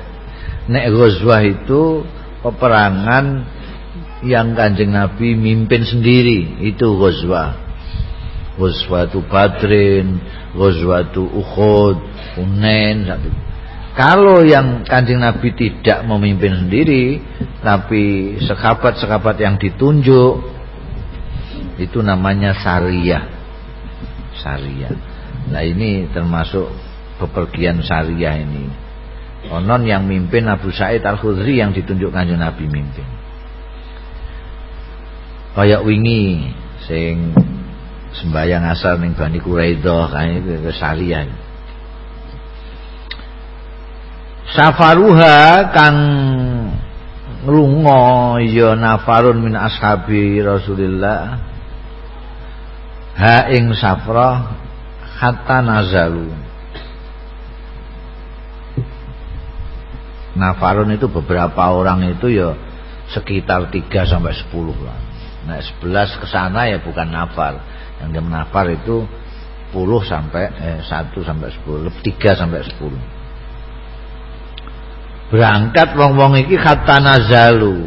Nek ghazwah itu peperangan yang Kanjeng Nabi mimpin sendiri itu ghazwah. Ghazwatu Badrin ghazwatu Uhud Hunain kalau yang kanjeng Nabi tidak memimpin sendiri Tapi sekabat-sekabat yang ditunjuk Itu namanya syariah. Syariah. Nah ini termasuk bepergian syariah ini. Onon yang mimpin Abu Sa'id Al-Khudri yang ditunjuk kanjeng Nabi mimpin. Kayak wingi Sing sembahyang asal ning Bani Quraidah kae ke syariah safaruha kang lunga ya nafarun min ashabi Rasulillah. Ha ing safrah hatta nazalu. Nafarun itu beberapa orang itu ya sekitar 3 sampai 10 lah. Nah 11 ke sana ya bukan nafar. Yang dia menafar itu 10 sampai eh, 1 sampai 10 3 sampai 10 berangkat wong-wong iki kata nazalu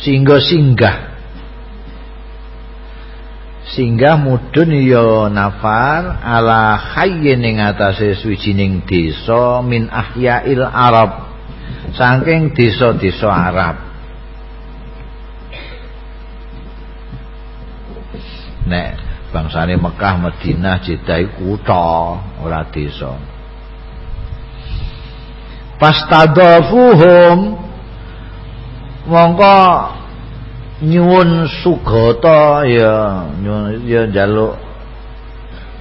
sehingga singgah. Singgah mudun ya nafar ala hayyin ing atase swijining desa min ahyail arab. Saking desa-desa Arab. Nek bangsane Mekah Madinah Jeddah kutha ora desa fastadafuhum mongko nyuwun sugata ya nyuwun ya njaluk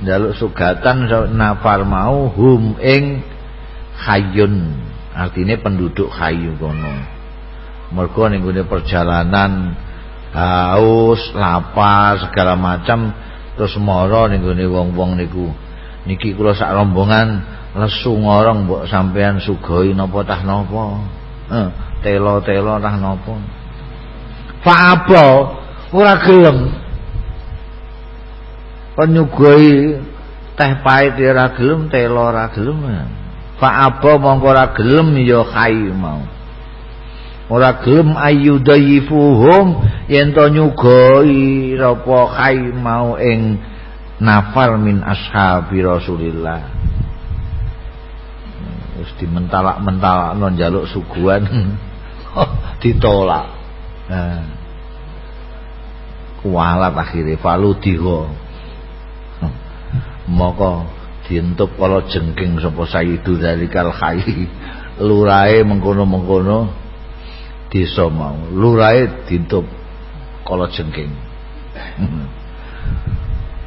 njaluk sugatan nafar mau hum ing hayun artinya penduduk hayu kono. Mergo ning perjalanan haus lapar segala macam terus mara ning wong-wong niku. Niki kula sak rombongan lesu ngorong mbok sampean sugoi napa tah napa. Eh telo-telo tah napa. Fa apa ora gelem. Penyugoi teh pahit ya ora gelem telo ora gelem fa apa mongko ora gelem ya kai mau. Ora gelem ayyudayifuhum yen to nyugoi apa kai mau ing nafar min ashabi Rasulillah Terus dimentalak-mentalak non jaluk suguhan. ditolak. Nah. Kualat akhirnya falu diho maka dientup kalau jengking sapa sayyidu dari kalkhai lurai mengkono-mengkono desa mau. Lurai dientup kalau jengking.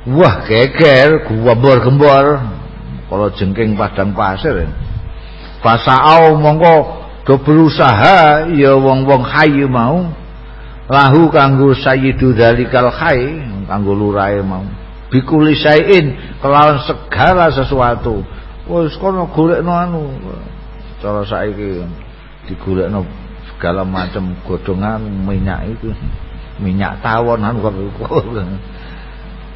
Wah geger gua gembor kalau jengking padang pasir Fasa'au mongko do berusaha ya wong-wong hayu mau. Lahu kanggo sayyidu dalikal khay kanggo lurae mau. Bikuli sayin kelawan segala sesuatu. Wis kono golekno anu. Cara saiki digolekno segala macam godhongan minyak itu. Minyak tawon anu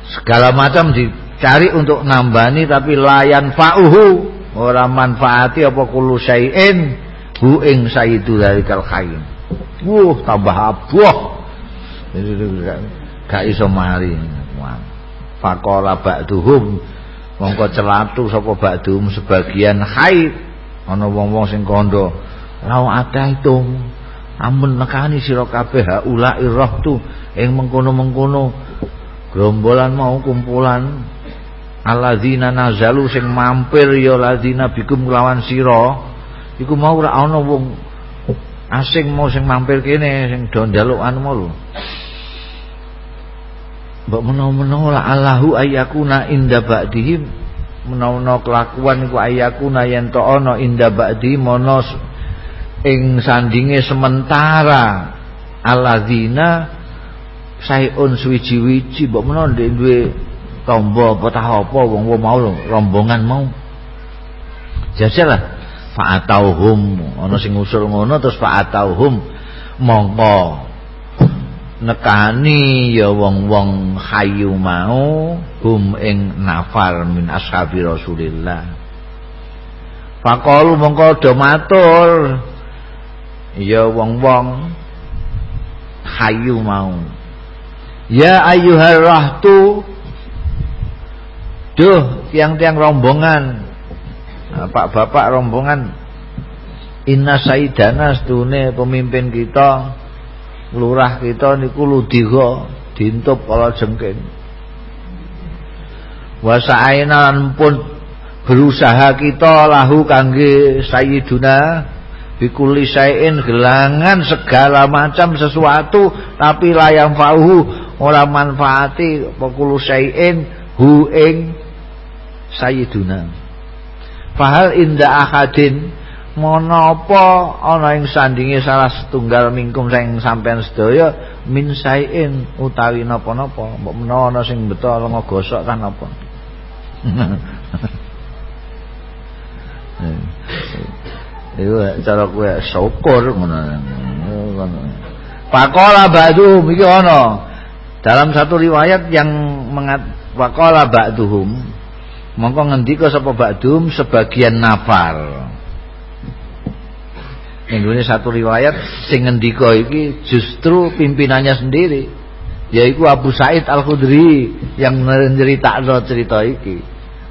segala macam dicari untuk nambani tapi layan fa'uhu ora manfaati apa kulo syai'in. Hu ing sayyidu dalikal khair. Wuh tambah abuh. Gak iso mari. Faqala ba'duhum. Mongko celatu sapa ba'dhum sebagian haid ana wong-wong sing kandha lau ada itu. Amun nekani sira kabeh haula irahtu ing mengkono-mengkono gerombolan mau kumpulan alladzina nazalu sing mampir ya ladzina bikum lawan sira. Iku mau ora ana wong asing mau sing mampir kene sing do njaluk anu mau mbok menawa-menawa la Allahu ayyakuna inda ba'dihim menawa kelakuan iku ayyakuna yen to ana inda ba'di monos ing sandinge sementara. Alladzina sayun suwiji-wiji mbok menawa duwe tombo tah apa wong-wong mau rombongan mau. Jajalah fa'atauhum. Ana sing usul ngono terus fa'atauhum. Mongko. Nekani ya wong-wong hayu mau hum ing nafar min ashabi Rasulillah. Faqalu mongko do matur. Ya wong-wong hayu mau. Ya ayyuhar rahtu Duh, tiang-tiang rombongan. Nah, Pak Bapak rombongan. Inna Saidana stune pemimpin kita, lurah kita niku ludiga dintup kala jengking. Wa sa'aina pun berusaha kita lahu kangge Sayyiduna bikuli sayin gelangan segala macam sesuatu tapi layang fauhu ora manfaati pokulu sayin hu ing sayyiduna fahal inda akadin menapa ana ing sandinge salah setunggal mingkum sing sampean sedaya min sain utawi napa-napa mbok menawa ana sing beto lenga gosok kan apa Iku cara kowe syukur ngono. Pakola ba'du iki ana. Dalam satu riwayat yang mengat waqala ba'duhum mongko ngendika sapa ba'dum sebagian nafar. Ini satu riwayat sing ngendika iki justru pimpinannya sendiri yaitu Abu Said Al-Khudri yang nyeritakno cerita iki.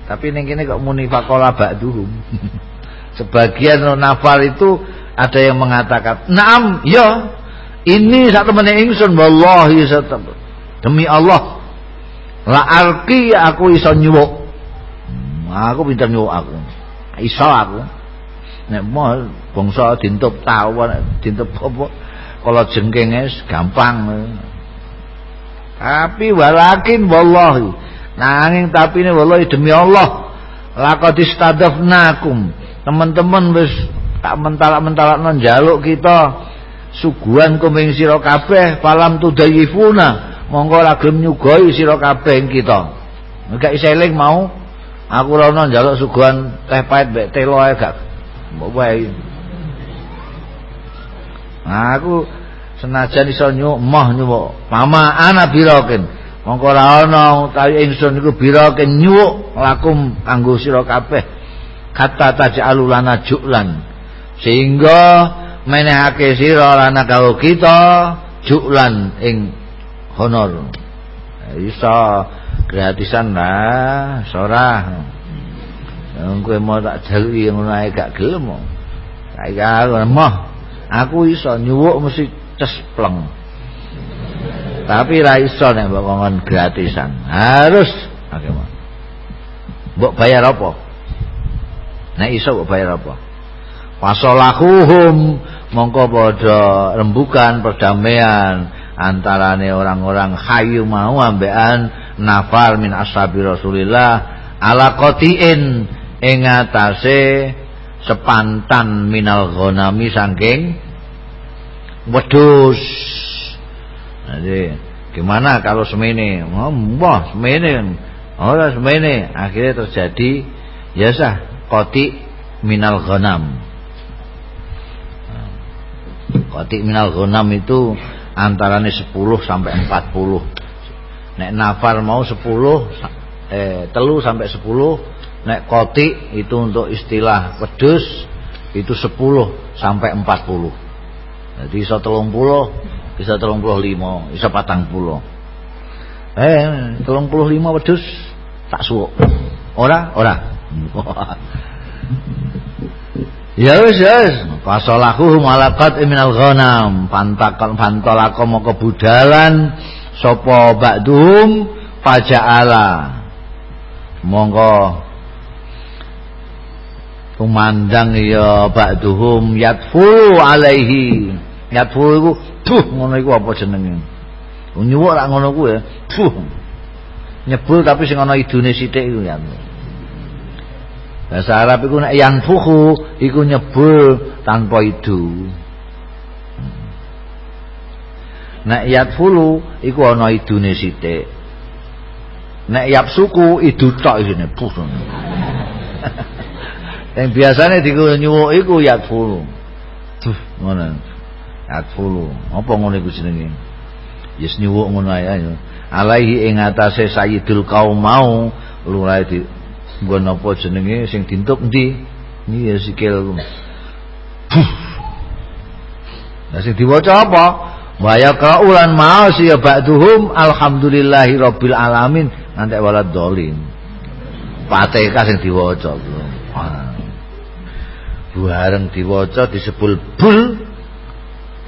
Tapi ning kene kok muni faqala ba'duhum. Sebagian nafar itu ada yang mengatakan naam ya ini satu meneh ingsun wallahi demi Allah la arki aku iso nyuwuk aku pinter nyuwuk aku. Iso aku. Nek mau bangsa dintup tawon dintup apa kalau jengking gampang. Tapi walakin wallahi nanging tapi ini wallahi demi Allah laqad istadafnakum. Teman-teman wis tak mentalak-mentalak njaluk kita suguhan kuming sira kabeh falam tudayifuna. Monggo ora gelem nyugoi sira kabeh kita. Gak iseling mau Aku rono njaluk suguhan teh pahit mbek telo ae gak mbok. Nah, aku senajan iso nyuk moh nyuk mama ana birokin. Mongko ora ana utawi ingsun niku birokin nyuk lakum kanggo sira kabeh. Kata taj'alu lana juklan. Sehingga menehake sira lana karo kita juklan ing honor. Iso gratisan lah sorah kowe mau tak jaluki ngono ae gak gelem aku moh Aku iso nyuwuk mesti cespleng. Tapi ra iso ngomong gratisan. Harus oke Mbok bayar apa? Nek iso mbok bayar apa? Fasolahuhum mongko padha rembukan perdamaian antarane orang-orang hayu mau ambekan nafar min ashabi Rasulillah ala qatiin ing atase sepantan minal ghanami saking wedhus jadi gimana kalau semene? Oh, wah, semene. Ora semene. Akhirnya terjadi ya sah qati minal ghanam. Qati minal ghanam itu antaranya 10 sampai 40. Nek nafar mau 10 eh telu sampai 10, nek qati itu untuk istilah wedus itu 10 sampai 40. Jadi iso 30 bisa telung puluh lima bisa patang puluh. Eh telung puluh lima wedus tak suwuk. Ora? Ora. Ya wis ya wis. Fasalahu malakat minal ghanam. Pantakal pantolako mau kebudalan sapa ba'dhum paja'ala monggo kumandang ya ba'duhum yatfu alaihi yatfu iku Duh, ngono iku apa jenenge? Nyuwuk ra ngono kuwi. Duh. Nyebul tapi sing ana idune sithik iku ya. Bahasa Arab iku nek yanfuhu iku nyebul tanpa idu. Nek yatfulu iku ana idune sithik. Nek yapsuku idu tok isine. Puh. Yang biasanya diku nyuwuk iku yatfulu. Duh, ngono. Atfulu. Apa ngono iku jenenge? Yes nyuwuk ngono ae ya. Alaihi ing atase sayyidul kaum mau lurae di nggon apa jenenge sing dintuk endi? Ya sikil. Lah sing diwaca apa? Wa yaqra'ulan mau si ya ba'duhum alhamdulillahi rabbil alamin nanti walad dolim. Fatihah sing diwaca. Bareng diwaca disebul bul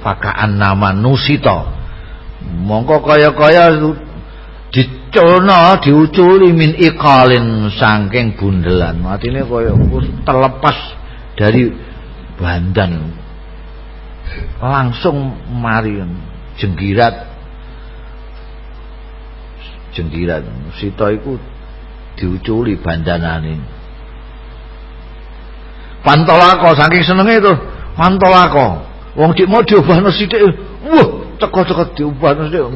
fakaan nama nusito mongko kaya-kaya diculno diuculi min ikalin saking bundelan matine kaya terlepas dari bandan langsung mari jenggirat jenggirat sito iku diuculi bandanane pantolako saking senenge itu pantolako Wong dik mau diobahno sithik. Wah, teko-teko diobahno sithik.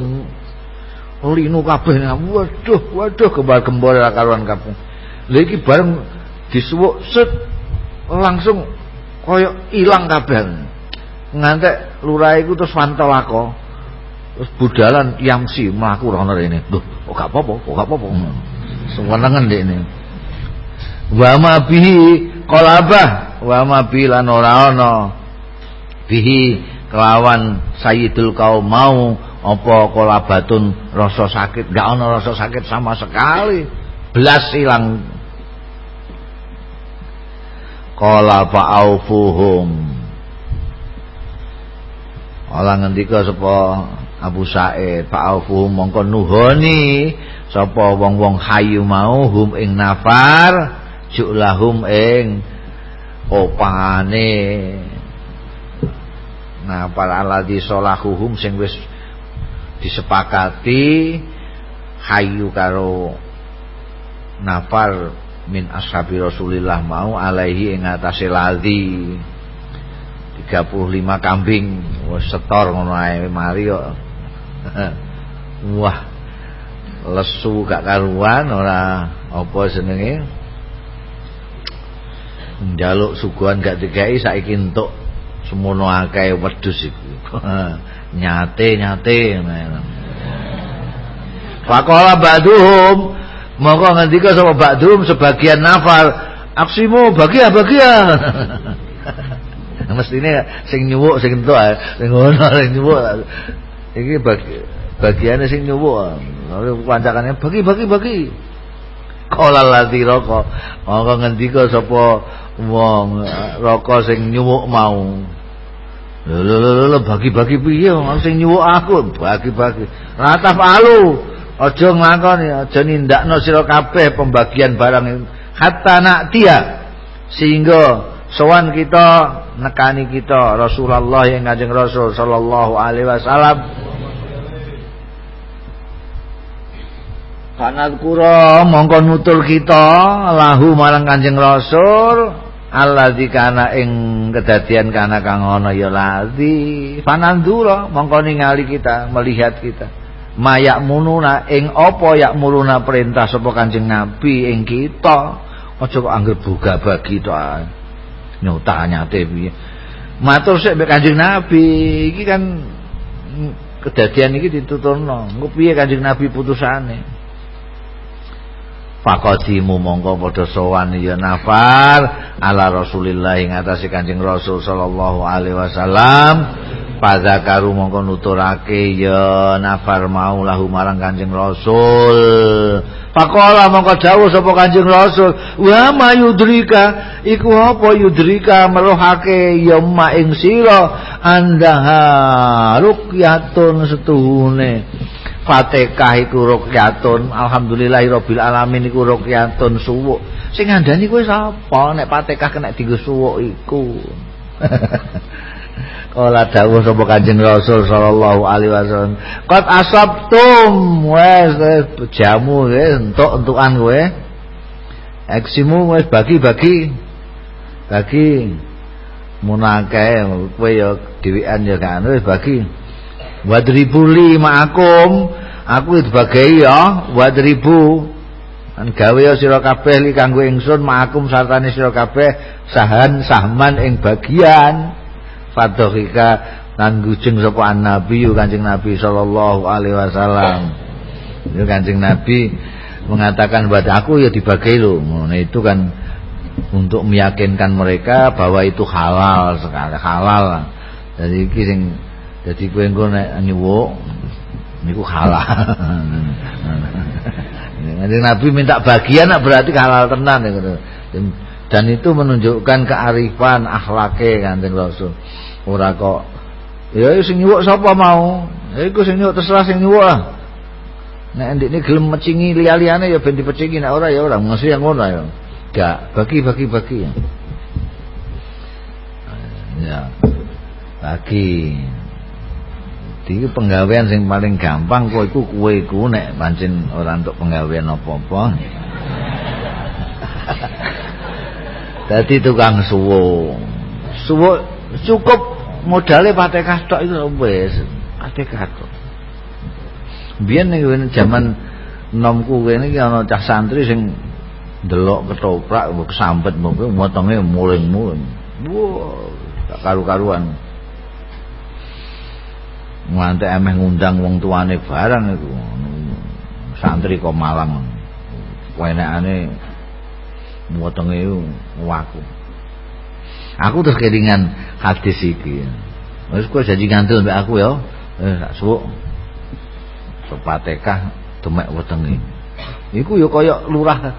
Linu kabeh. Waduh, waduh kembar-kembor ra karuan kabeh. Lha iki bareng disuwuk set langsung kaya ilang kabeh. Ngantek lurah iku terus wantolako. Terus budalan yamsi mlaku rono rene. Loh, kok gak apa-apa, kok gak apa-apa. Sewenengen ini. Wa ma bihi qalabah wa ma bihi lan ora ana bihi kelawan sayyidul kaum mau apa kolabatun rasa sakit gak ana rasa sakit sama sekali belas hilang qala fa'aufuhum Ola ngendika sapa Abu Said fa'aufuhum mongko nuhoni sapa wong-wong hayu mau hum ing nafar juklahum ing opane. Nah, para alladzi solahuhum sing wis disepakati hayu karo nafar min ashabi Rasulillah mau alaihi ing atase 35 kambing. Setor ngono ae mari kok. Wah lesu gak karuan ora. Apa jenenge? Njaluk suguhan gak dikai saiki entuk semono akeh wedhus iku. Nyate nyate. Pakola ba'duhum. Maka ngendika sama ba'duhum sebagian nafal. Aksimu bagia bagia Mestinya sing nyuwuk sing entuk sing ngono sing nyuwuk. Iki bagi bagiane sing nyuwuk. Lalu pancakane bagi bagi bagi. Kala lati rokok maka ngendika sapa wong rokok sing nyuwuk mau. Lho lho lho bagi-bagi piye wong sing nyuwuk aku? Bagi-bagi. Rataf alu. Aja nglakoni, aja nindakno sira kabeh pembagian barang hatta nak dia sehingga sowan kita nekani kita Rasulullah yang ngajeng Rasul sallallahu alaihi wasallam. Panadkura mongko nutul kita lahu marang Kanjeng Rasul. Alladzi kana ing kedadian kana kang ana ya ladzi. Fanandura mongko ningali kita melihat kita. Mayak mununa ing apa yak muluna perintah sapa Kanjeng Nabi ing kita? Aja kok anggere buga bagi to nyotanyate piye matur sik mek Kanjeng Nabi. Iki kan kedadian iki dituturno. Engko piye Kanjeng Nabi putusane? Fakodimu mongko padha sowan. Ya nafar ala Rasulillah ing atase Kanjeng Rasul sallallahu alaihi wasallam Fadzakaru mongko nuturake ya nafar mau lahu marang Kanjeng Rasul. Pakola mongko dawuh sapa Kanjeng Rasul, "Wa ma yudrika? Iku apa yudrika? Merohake ya ma ing sira andaha ruqyatun setuhune." Fatihah iku ruqyatun alhamdulillahirabbil alamin iku ruqyatun suwuk. Sing ngandani kowe sapa nek Fatihah kena dienggo suwuk iku Kala dawuh sapa Kanjeng Rasul sallallahu alaihi wasallam, "Qad asabtum wes jamu wis entuk-entukan kowe. Eksimu wis bagi-bagi. Bagi munake kowe ya dhewean ya kan bagi. Wadribuli ma'akum, aku dibagai ya wadribu Kan gawe ya sira kabeh li kanggo ingsun ma'akum sartane sira kabeh sahan sahman ing bagian fadhika lan gujeng sapa nabi Kanjeng Nabi sallallahu alaihi wasallam. Kanjeng Nabi mengatakan buat aku ya dibagi lo. Nah, itu kan untuk meyakinkan mereka bahwa itu halal sekali, halal. Jadi iki sing dadi kowe engko nek nyuwuk niku halal. Kanjeng Nabi minta bagian berarti halal tenan gitu. Dan itu menunjukkan kearifan akhlake Kanjeng Rasul. Ora kok ya sing nyuwuk sapa mau? Ya iku sing nyuwuk terserah sing nyuwuk lah. Nek ndekne gelem mecingi liya-liyane ya ben dipecingi. Nek ora ya ora mesti yang ngono ya. Gak bagi bagi ya ya bagi. Iki penggawean sing paling gampang kok iku kowe iku nek pancen ora untuk penggawean apa-apa. Dadi tukang suwo. Suwo cukup modalnya Fatihah tok itu wis Fatihah tok. Biyen ning zaman nomku kene iki ana cah santri sing delok ketoprak kesambet mbok motonge muling-muling. Wah, tak karu-karuan. Ngantek emeh ngundang wong tuane barang iku. Santri kok Malang. Wenekane motonge waku. Aku terus kelingan hadis iki. Wis kowe janji ngantul mbek aku ya. Eh sak suwuk. Sepatekah demek wetenge. Iku ya kaya lurah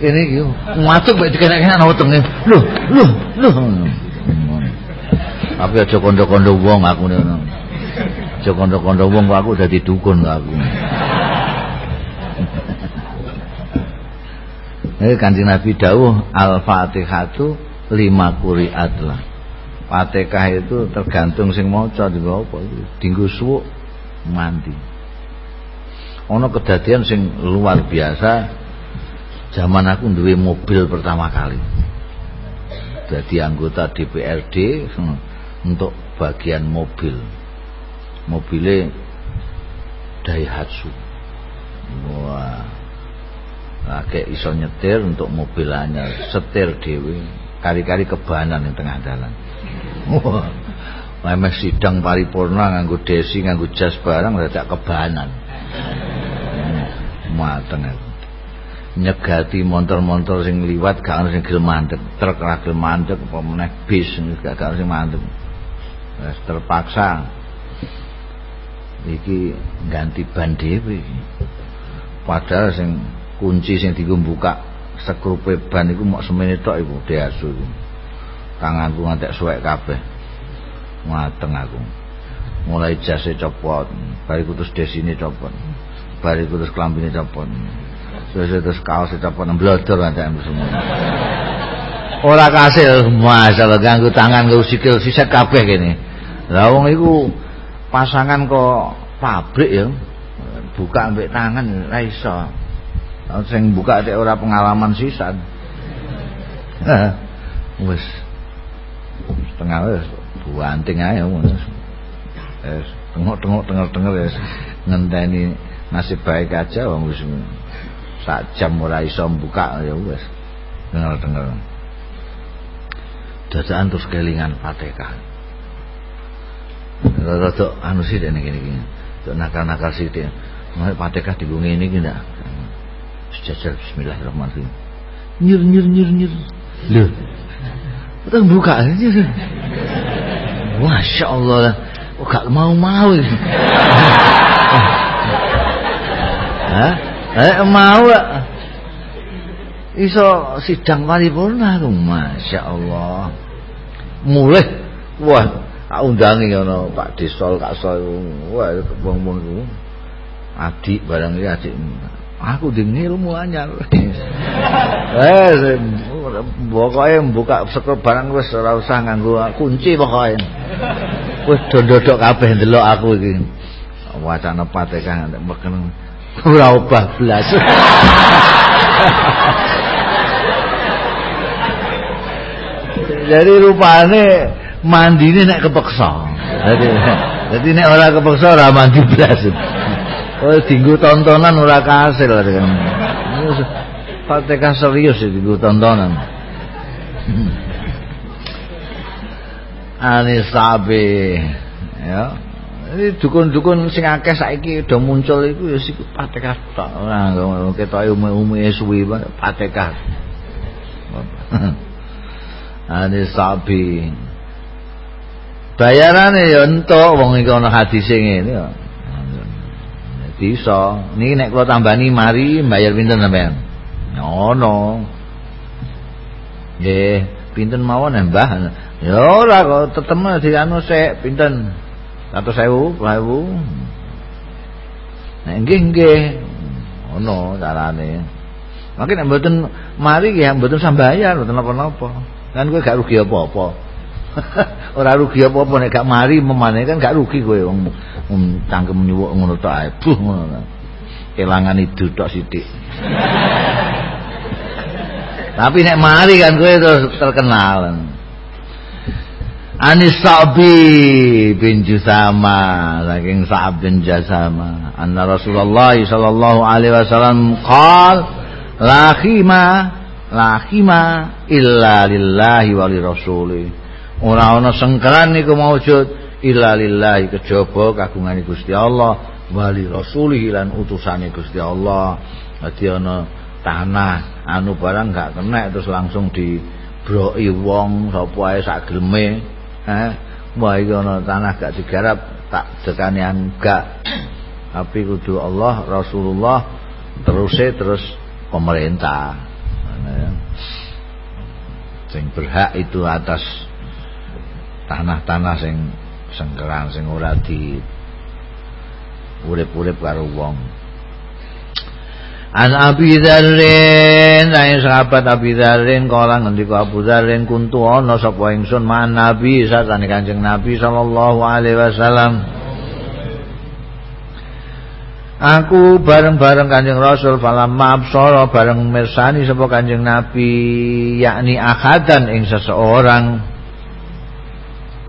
kene iki ngatuk mek dikenek ana wetenge. Lho, lho, lho. Tapi aja kondo-kondo wong aku ngono. Aja kondo-kondo wong aku dadi dukun aku. Eh Kanjeng Nabi dawuh Al-Fatihatu lima kuriat lah. Fatihah itu tergantung sing maca di apa itu. Dinggo suwuk mandi. Ono kedadian sing luar biasa zaman aku duwe mobil pertama kali. Jadi anggota DPRD untuk bagian mobil. Mobilnya Daihatsu. Wah nah, kayak iso nyetir untuk mobilannya setir dewi kari-kari kebanan yang tengah jalan. Wah, memang sidang paripurna nganggo desi nganggo jas barang dadak kebanan. Hmm, mateng aku. Nyegati motor-motor sing liwat gak ono sing gelem mandek, truk ra gelem meneh bis gak ono sing mandek. Wes terpaksa iki ganti ban dhewe. Padahal sing kunci sing dienggo buka sekrupe ban iku mok semene tok iku deasu iku. Tanganku ngantek suwek kabeh. Mateng aku. Mulai jase copot bariku terus desine copot bariku terus klambine copot terus terus kaos copot blodor ada semua. Ora kasil masalah ganggu tangan ganggu sikil siset kabeh kene. Lah wong iku pasangan kok pabrik ya buka ambek tangan ra iso sing buka tek ora pengalaman sisan. Wis. Setengah wis buanting ae wis tengok-tengok tengok-tengok wis. Ngenteni nasib baik aja wong wis sak jam ora iso buka ya wis. Tengok-tengok dadaan terus kelingan Fatihah rada anu sih dene gini-gini nakal-nakal sithik. Mau Fatihah di bumi ini gini Sejajar Bismillahirrahmanirrahim. Nyir nyir nyir nyir. Loh Kita buka? Masya Allah Oh gak mau-mau Hah? Eh mau Iso sidang paripurna Masya Allah. Mulai Wah undangi ngono Pak Disol Kak Sol wah wong-wong adik barang adik aku di ilmu anyar. Eh pokoknya buka sekor barang wis ora usah nganggo kunci pokoknya. Wis dodok kabeh ndelok aku iki. Wacana pateka nek meken. Ora obah blas. Jadi rupane mandine nek kepeksa. Jadi nek ora kepeksa ora mandi blas Oh, tinggu tontonan ora kasil kan. Fatihah serius iki tinggu tontonan. Anis sabi ya. Ini dukun-dukun sing akeh saiki udah muncul iku ya sik Fatihah tok. Ora ketoke ume-ume suwi. Anis sabi. Bayarane ya entuk wong iki ana hadise ngene ya. Bisa. Niki nek kula tambani mari bayar pinten sampean? Ngono. Nggih pinten mawon mbah? Ya ora kok teteme di anu sik pinten? 100.000 2.000 nek nggih nggih. Ngono carane. Nek mboten mari ya mboten sambayar mboten napa-napa. Kan kowe gak rugi apa-apa. ora rugi apa-apa nek gak mari memane kan gak rugi kowe wong cangkem nyuwuk ngono tok ae. Buh ngono kelangan itu tok sithik. Tapi nek mari kan kowe terus terkenal Anis Sa'bi bin Jusama saking Sa'ab bin Jasama anna Rasulullah sallallahu alaihi wasallam qal la khima la khima illa lillahi wa li rasulih ora ana sengkeran niku maujud. Illa lillahi kejaba kagungane Gusti Allah wali rasulih lan utusane Gusti Allah. Dadi ana tanah anu barang gak kena terus langsung di broki wong sapa ae sak geleme. Eh wah iki ana tanah gak digarap tak dekane gak. Tapi kudu Allah Rasulullah terus terus pemerintah. Ya. sing berhak itu atas tanah-tanah sing sengkeran sing ora di urip-urip karo wong. An Abi Dzarrin, ayo sahabat Abi Dzarrin kala ngendika Abu Dzarrin kuntu ana sapa ingsun man Nabi? Satane Kanjeng Nabi sallallahu alaihi wasallam. Aku bareng-bareng Kanjeng Rasul falam mabsara bareng mirsani sapa Kanjeng Nabi yakni akadan ing seseorang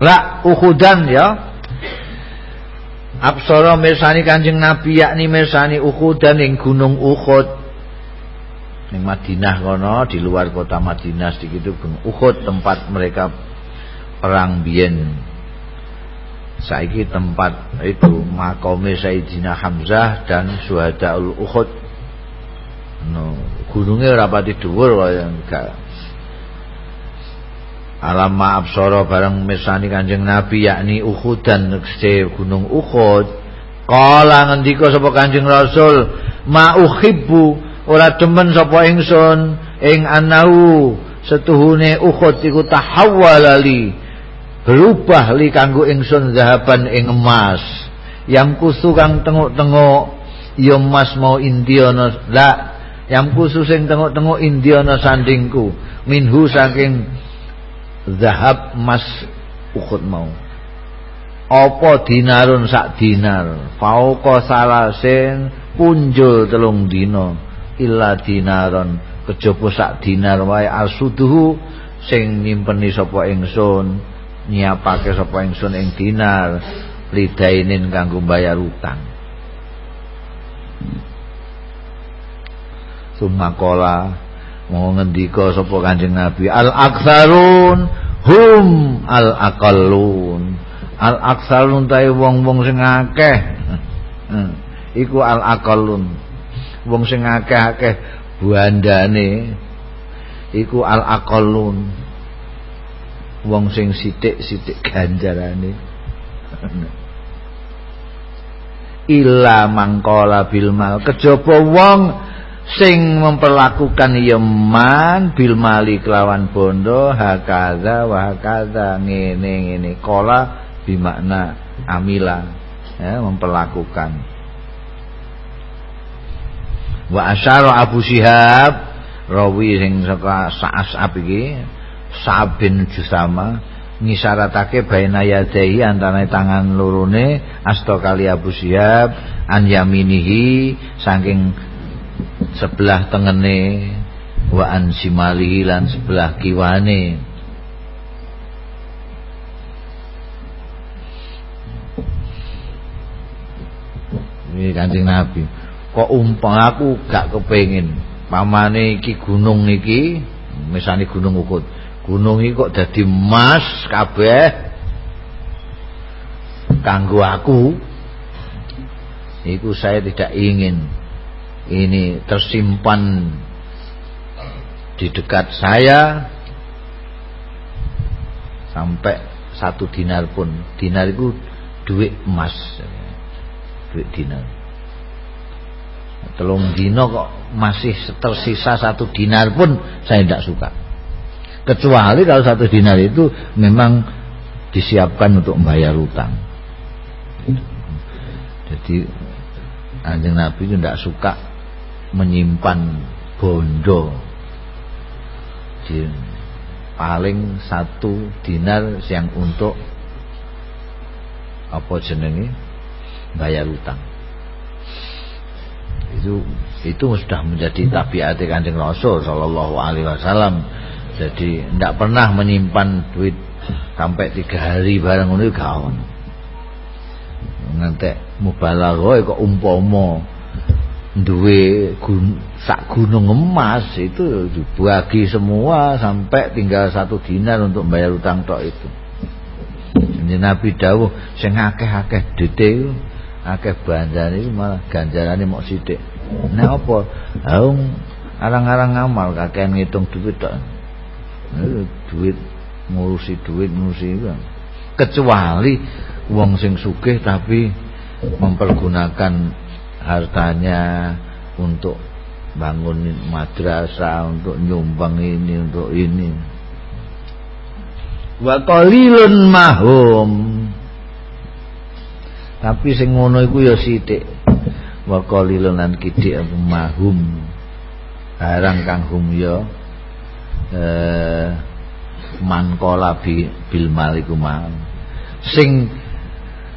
La Uhudan ya. Absara mirsani Kanjeng Nabi yakni mirsani Uhudan ing Gunung Uhud. Ning Madinah kono di luar kota Madinah sedikit Gunung Uhud tempat mereka perang biyen. Saiki tempat itu makome Sayyidina Hamzah dan Syuhadaul Uhud. No, gunungnya rapati dhuwur kaya enggak alam maaf soro bareng mirsani kanjeng Nabi yakni Uhud dan gunung Uhud. Kala ngendika sapa kanjeng Rasul ma uhibbu ora demen sapa ingsun ing anahu setuhune Uhud iku tahawwalali berubah li kanggo ingsun zahaban ing emas. Yang kusu kang tenguk-tenguk ya emas mau indiana la yang kusu sing tenguk-tenguk indiana sandingku minhu saking zahab emas ukut mau. Apa dinarun sak dinar? Fauqa salasin punjul telung dina. Illa dinaron. Kejaba sak dinar wae asuduhu sing nyimpen sapa ingsun nyiapake sapa ingsun ing dinar lidainin kanggo bayar utang. Sumakola mau ngendika sapa Kanjeng Nabi al aktsarun hum al aqallun. Al aktsarun tae wong-wong sing akeh. Iku al aqallun. Wong sing akeh-akeh buandane iku al aqallun. Wong sing sithik-sithik ganjarane. Illa mangkola bil mal. Kejaba wong sing memperlakukan yeman bil mali kelawan bondo hakada wa hakada ngene ngene. Kola bimakna amila ya, memperlakukan. Wa asyara Abu Syihab rawi sing saka Sa'as iki Sa'ab bin Jusama ngisyaratake baina yadaihi antara tangan lurune asta kali Abu Syihab an yaminihi saking sebelah tengene wa an lan sebelah kiwane. Ini kancing Nabi kok umpang aku gak kepengin? Pamane iki gunung niki misalnya gunung ukut gunung ini kok jadi emas kabeh kanggo aku? Itu saya tidak ingin ini tersimpan di dekat saya. Sampai satu dinar pun. Dinar itu duit emas. Duit dinar. Telung dino kok masih tersisa satu dinar pun saya tidak suka. Kecuali kalau satu dinar itu memang disiapkan untuk membayar utang jadi anjing Nabi itu tidak suka menyimpan bondo. Paling satu dinar yang untuk apa jenenge? Bayar utang. Itu itu sudah menjadi tabiat kanjeng Rasul Shallallahu Alaihi Wasallam. Jadi tidak pernah menyimpan duit sampai tiga hari barang ini kawan nanti mubalaghah kok umpomo duwe gun, sak gunung emas itu dibagi semua sampai tinggal satu dinar untuk bayar utang tok itu. Ini Nabi dawuh sing akeh-akeh dite akeh bandane malah ganjarane mok sithik. Nek apa? Haung arang-arang ngamal kakean ngitung duit tok. Duit ngurusi duit ngurusi itu. Kecuali wong sing sugih tapi mempergunakan hartanya untuk bangun madrasah untuk nyumbang ini untuk ini. Wa qalilun mahum. Tapi sing ngono iku ya sithik. Wa qalilun lan kidik mahum. Barang kang hum ya eh, mankola bi, bil maliku mal sing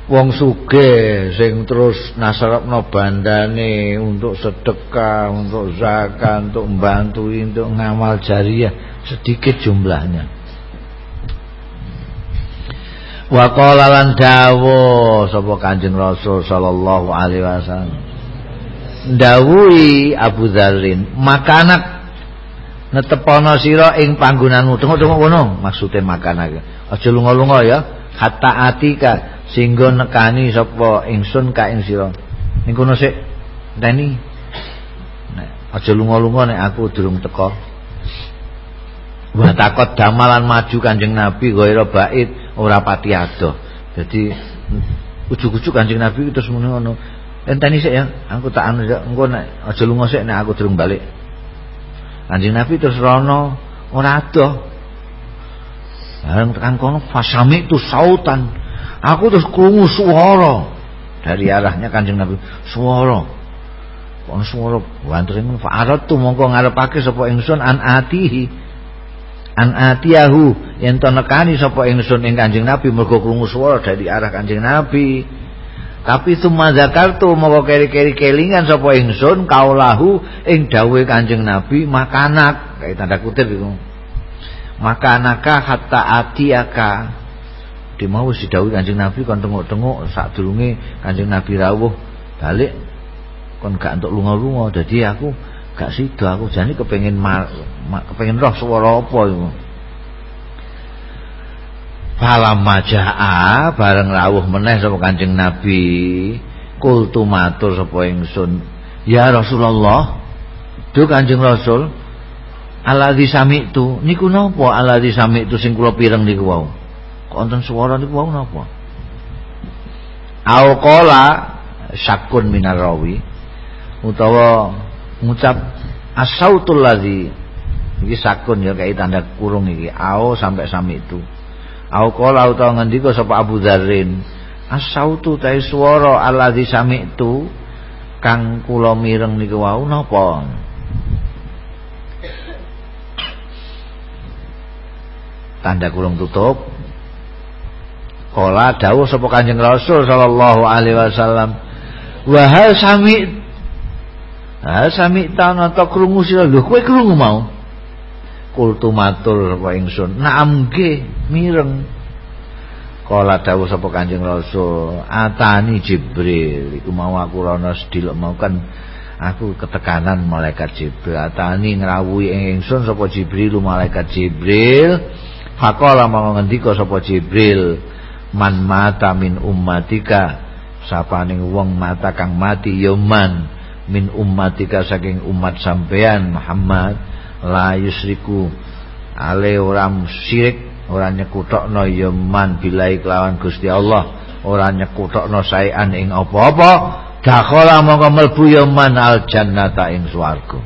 wong suge sing terus nasarapno bandane untuk sedekah untuk zakat untuk membantu untuk ngamal jariah sedikit jumlahnya. Wa qala lan dawu sapa kanjeng rasul sallallahu alaihi wasallam. Dawuhi Abu Dzarrin makanak. Netepono sira ing panggonanmu. Tengok-tengok ngono. Maksude makan aja lunga-lunga ya. Hatta atika sehingga nekani sapa ingsun ka ing sira. Ning kono sik teni nek aja lunga-lunga nek aku durung teko wa takot damalan maju kanjeng Nabi ghaira bait ora pati adoh. Dadi ujug-ujug kanjeng Nabi terus ngono. Enteni sik ya aku tak anu engko nek aja lunga sik nek aku durung balik. Kanjeng Nabi terus rono ora adoh. tekan kono fasami itu sautan aku terus krungu suara. Dari arahnya Kanjeng Nabi suara. Kono suara wantring fa arat tu mongko ngarepake sapa ingsun an atihi. An atiyahu yen to nekani sapa ingsun ing Kanjeng Nabi mergo krungu swara dari arah Kanjeng Nabi. Tapi summa zakartu moko keri-keri kelingan sapa ingsun kaulahu ing dawuhe Kanjeng Nabi makanak. Kayak tanda kutip maka anaka hatta atiaka di mau si dawuh Kanjeng Nabi kon tengok-tengok sadurunge Kanjeng Nabi rawuh. Balik kon gak entuk lunga-lunga. Dadi aku gak sida aku jane kepengin kepengin roh swara apa iku Falam majaa bareng rawuh meneh sapa Kanjeng Nabi. Kultu matur sapa ingsun. Ya Rasulullah Duh Kanjeng Rasul Aladzi sami'tu. Niku napa aladzi sami'tu sing kula pireng niku wau. Konten swara niku wau napa? Au qala syakun minar rawi utawa ngucap asautul ladzi. Iki sakun ya kayak tanda kurung iki. Au sampai sami itu. Au qala utawa ngendika sapa Abu Dzarrin asautu ta swara alladzi sami'tu kang kula mireng niku wau napa? Tanda kurung tutup Kala dawuh sapa Kanjeng Rasul sallallahu alaihi wasallam wa hal sami hal sami ta krungu sira? Lho kowe krungu mau? Kultu matur sapa ingsun. Naam nggih mireng. Kala dawuh sapa Kanjeng Rasul atani Jibril iku mau aku rono sedilok mau kan aku ketekanan malaikat Jibril. Atani ngrawuhi ingsun sapa Jibril malaikat Jibril. Faqala mau ngendika sapa Jibril, man mata min ummatika, sapaning wong mata kang mati ya man min ummatika saking umat sampean Muhammad la yusriku ale ora syirik ora nyekutokno ya man bilai kelawan Gusti Allah ora nyekutokno saean ing apa-apa dakhala mongko mlebu ya man al jannata ing swarga.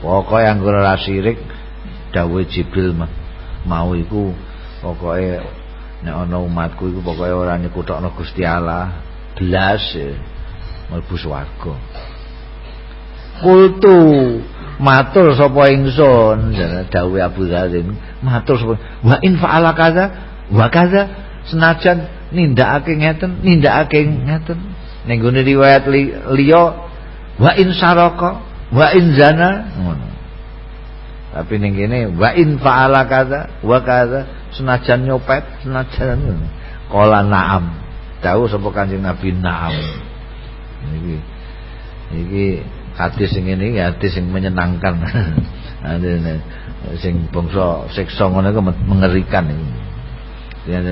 Pokoke anggere ora syirik dawuh Jibril mah mau iku pokoke nek ana umatku iku pokoke ora nyekutokno Gusti Allah. Belas ya, mlebu swarga. Kultu matur sapa ingsun. Dawuh Abu Dzar matur sapa wa in fa'ala kaza wa kaza. Senajan nindakake ngeten nindakake ngeten. Ning gone riwayat liya wa in saraka wa in zana. Ngono. Tapi ning kene wa in fa'ala kaza wa kaza senajan nyopet senajan qala na'am. Dawuh sapa kanjeng Nabi na'am. Iki iki hadis sing iki hadis sing menyenangkan. Sing bangsa siksa ngono iku mengerikan iki ya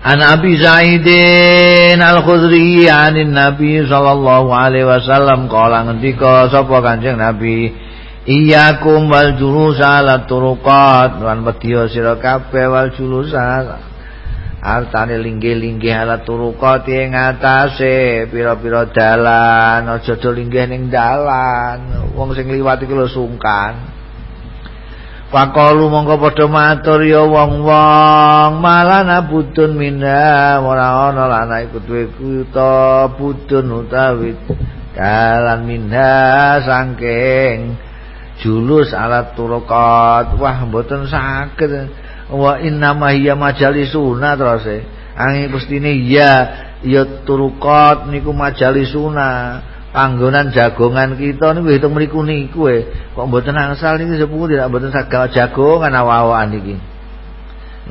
An Abi Zaidin Al-Khudri anin Nabi sallallahu alaihi wasallam kala ngendika sapa Kanjeng Nabi Iyakum wal julusa ala turuqat. Lan wedya sira kabeh wal julusa artane linggih-linggih ala turuqat ing atase. Pira-pira dalan aja do linggih ning dalan. Wong sing liwat iki lho sungkan. Pakalu mongko padha matur ya wong-wong malana budun minna ora ana lan iku duwe kuta budun utawi dalan minha saking julus alat turukat. Wah mboten saged. Wa inna ma hiya majalisuna terus e. Angin pustine ya ya turukat niku majalisuna panggonan jagongan kita niku hitung mriku niku e. Kok mboten angsal niki sepuh tidak mboten saged jagongan awa-awaan iki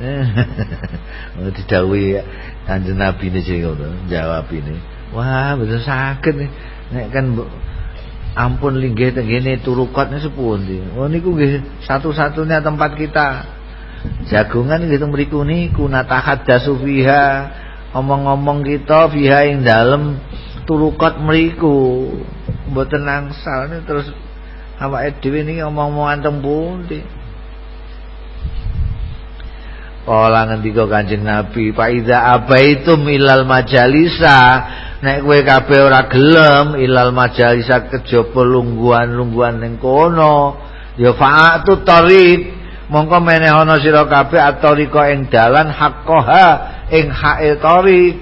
didhawuhi Kanjeng Nabi niki jawab ini. Wah mboten saged nek kan ampun linggih tenggene turukot niku sepundi? Oh niku nggih satu-satunya tempat kita. Jagungan gitu mriku niku natahaddatsu fiha omong-omong kita fiha ing dalem turukot mriku. Mboten angsal terus awake dhewe niki omong-omongan teng pundi? Kala ngendika Kanjeng Nabi, "Fa iza abaitum ilal majalisa" Nek kowe kabeh ora gelem ilal majalisa kejaba lungguhan-lungguhan ning kono, ya fa'atu tariq, mongko menehono sira kabeh atorika ing dalan haqqaha ing hae tarik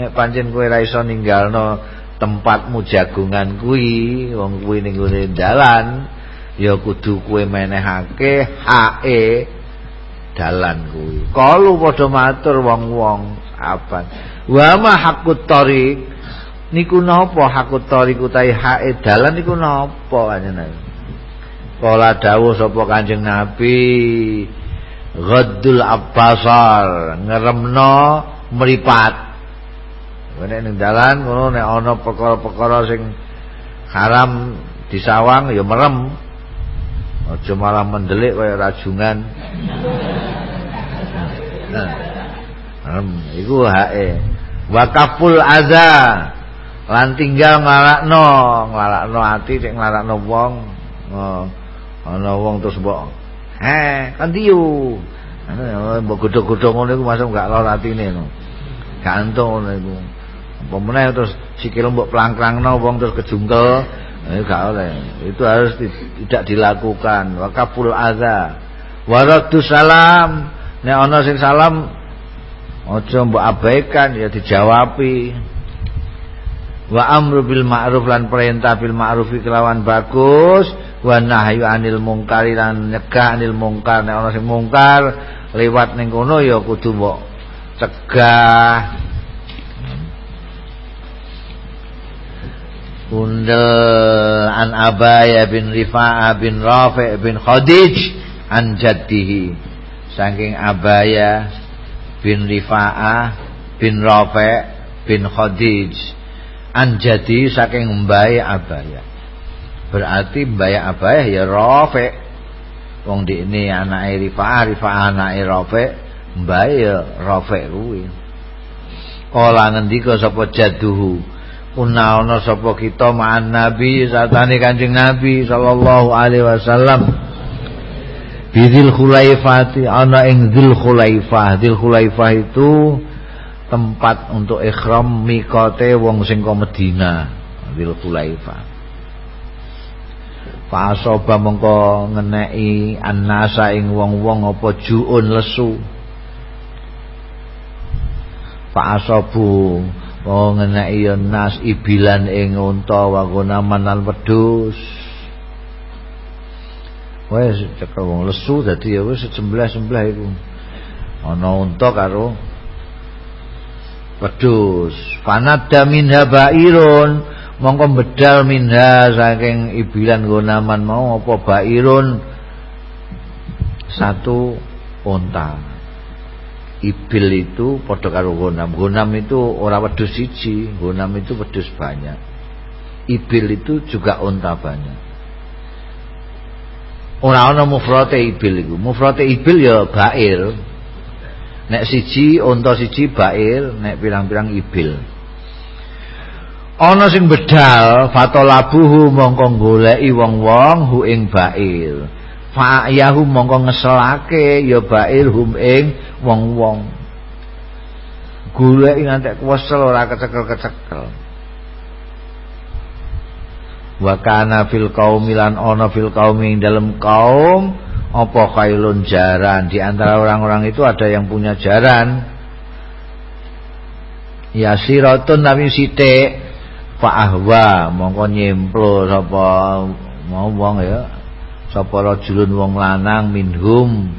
nek pancen kowe ra iso ninggalno tempatmu jagungan kuwi wong kuwi ning dalan ya kudu kowe menehake hae dalan kuwi. Kalu padha matur wong-wong apa wa ma haqqut tariq? Niku napa haqqut tariq utahe hae dalan niku napa panjenengan Kala dawuh sapa Kanjeng Nabi Ghaddul Abbasar ngeremno mripat. Nek ning dalan ngono nek ana perkara-perkara sing haram disawang ya merem. Aja malah mendelik kaya rajungan. Merem. Iku hae wakaful aza. Lan tinggal nglarakno nglarakno ati sing nglarakno wong. Oh. ana wong terus mbok he kan diu mbok godhog-godhog ngono iku masuk gak lara atine no gantung ngono iku. Apa meneh terus sikil mbok plangkrangno wong terus kejungkel. Eh gak oleh. Itu harus tidak dilakukan. Wakaful adza waradu salam. Nek ana sing salam aja mbok abaikan ya dijawabi. Wa amru bil ma'ruf lan perintah bil ma'ruf kelawan bagus. Wa nahyu anil mungkar lan nyegah anil mungkar. Nek ana sing mungkar lewat ning kono ya kudu mbok cegah. Undel an Abaya bin Rifa'ah bin Rafi' bin Khadij an jaddihi. Saking Abaya bin Rifa'ah bin Rafi' bin Khadij. Anjadi saking mbae abaya. Berarti mbae abaya ya rafi. Wong ini anake rifa rifa anake rafi. Mbae ya rafi kuwi. Kala ngendika sapa jaduhu? Unaono sapa kita ma'an nabi satane kanjeng nabi sallallahu alaihi wasallam Bidil khulaifati ana ing dzil khulaifah. Dzil khulaifah itu tempat untuk ikhram mikote wong sing ka Medina Dzul Khulaifah. Fa asaba mengko ngeneki annasa ing wong-wong apa juun lesu. Fa asabu oh ngeneki nas ibilan ing unta wa gunaman lan wedhus Wes cekel wong lesu dadi ya wis sembelih-sembelih iku. Ana unta karo wedhus. Fanadda minha bairun. Mongko bedal minha saking ibilan gonaman mau apa bairun? Satu unta. Ibil itu padha karo gonam gonam itu ora wedhus siji gonam itu wedhus banyak. Ibil itu juga unta banyak ora ana mufrate ibil iku. Mufrate ibil ya bair nek siji unta siji bair nek pirang-pirang ibil. Ana sing bedal fatolabuhu mongko goleki wong-wong hu ing bair fa'yahu mongko ngeselake ya bair hum ing wong-wong. Goleki ngantek kuwesel ora kecekel-kecekel wa kana fil qaumi lan ana fil qaumi dalam kaum apa kailun jaran? Di antara orang-orang itu ada yang punya jaran. Ya siratun tapi sithik. Fa ahwa mongko nyemplo sapa mau wong ya. Sapa rajulun wong lanang minhum.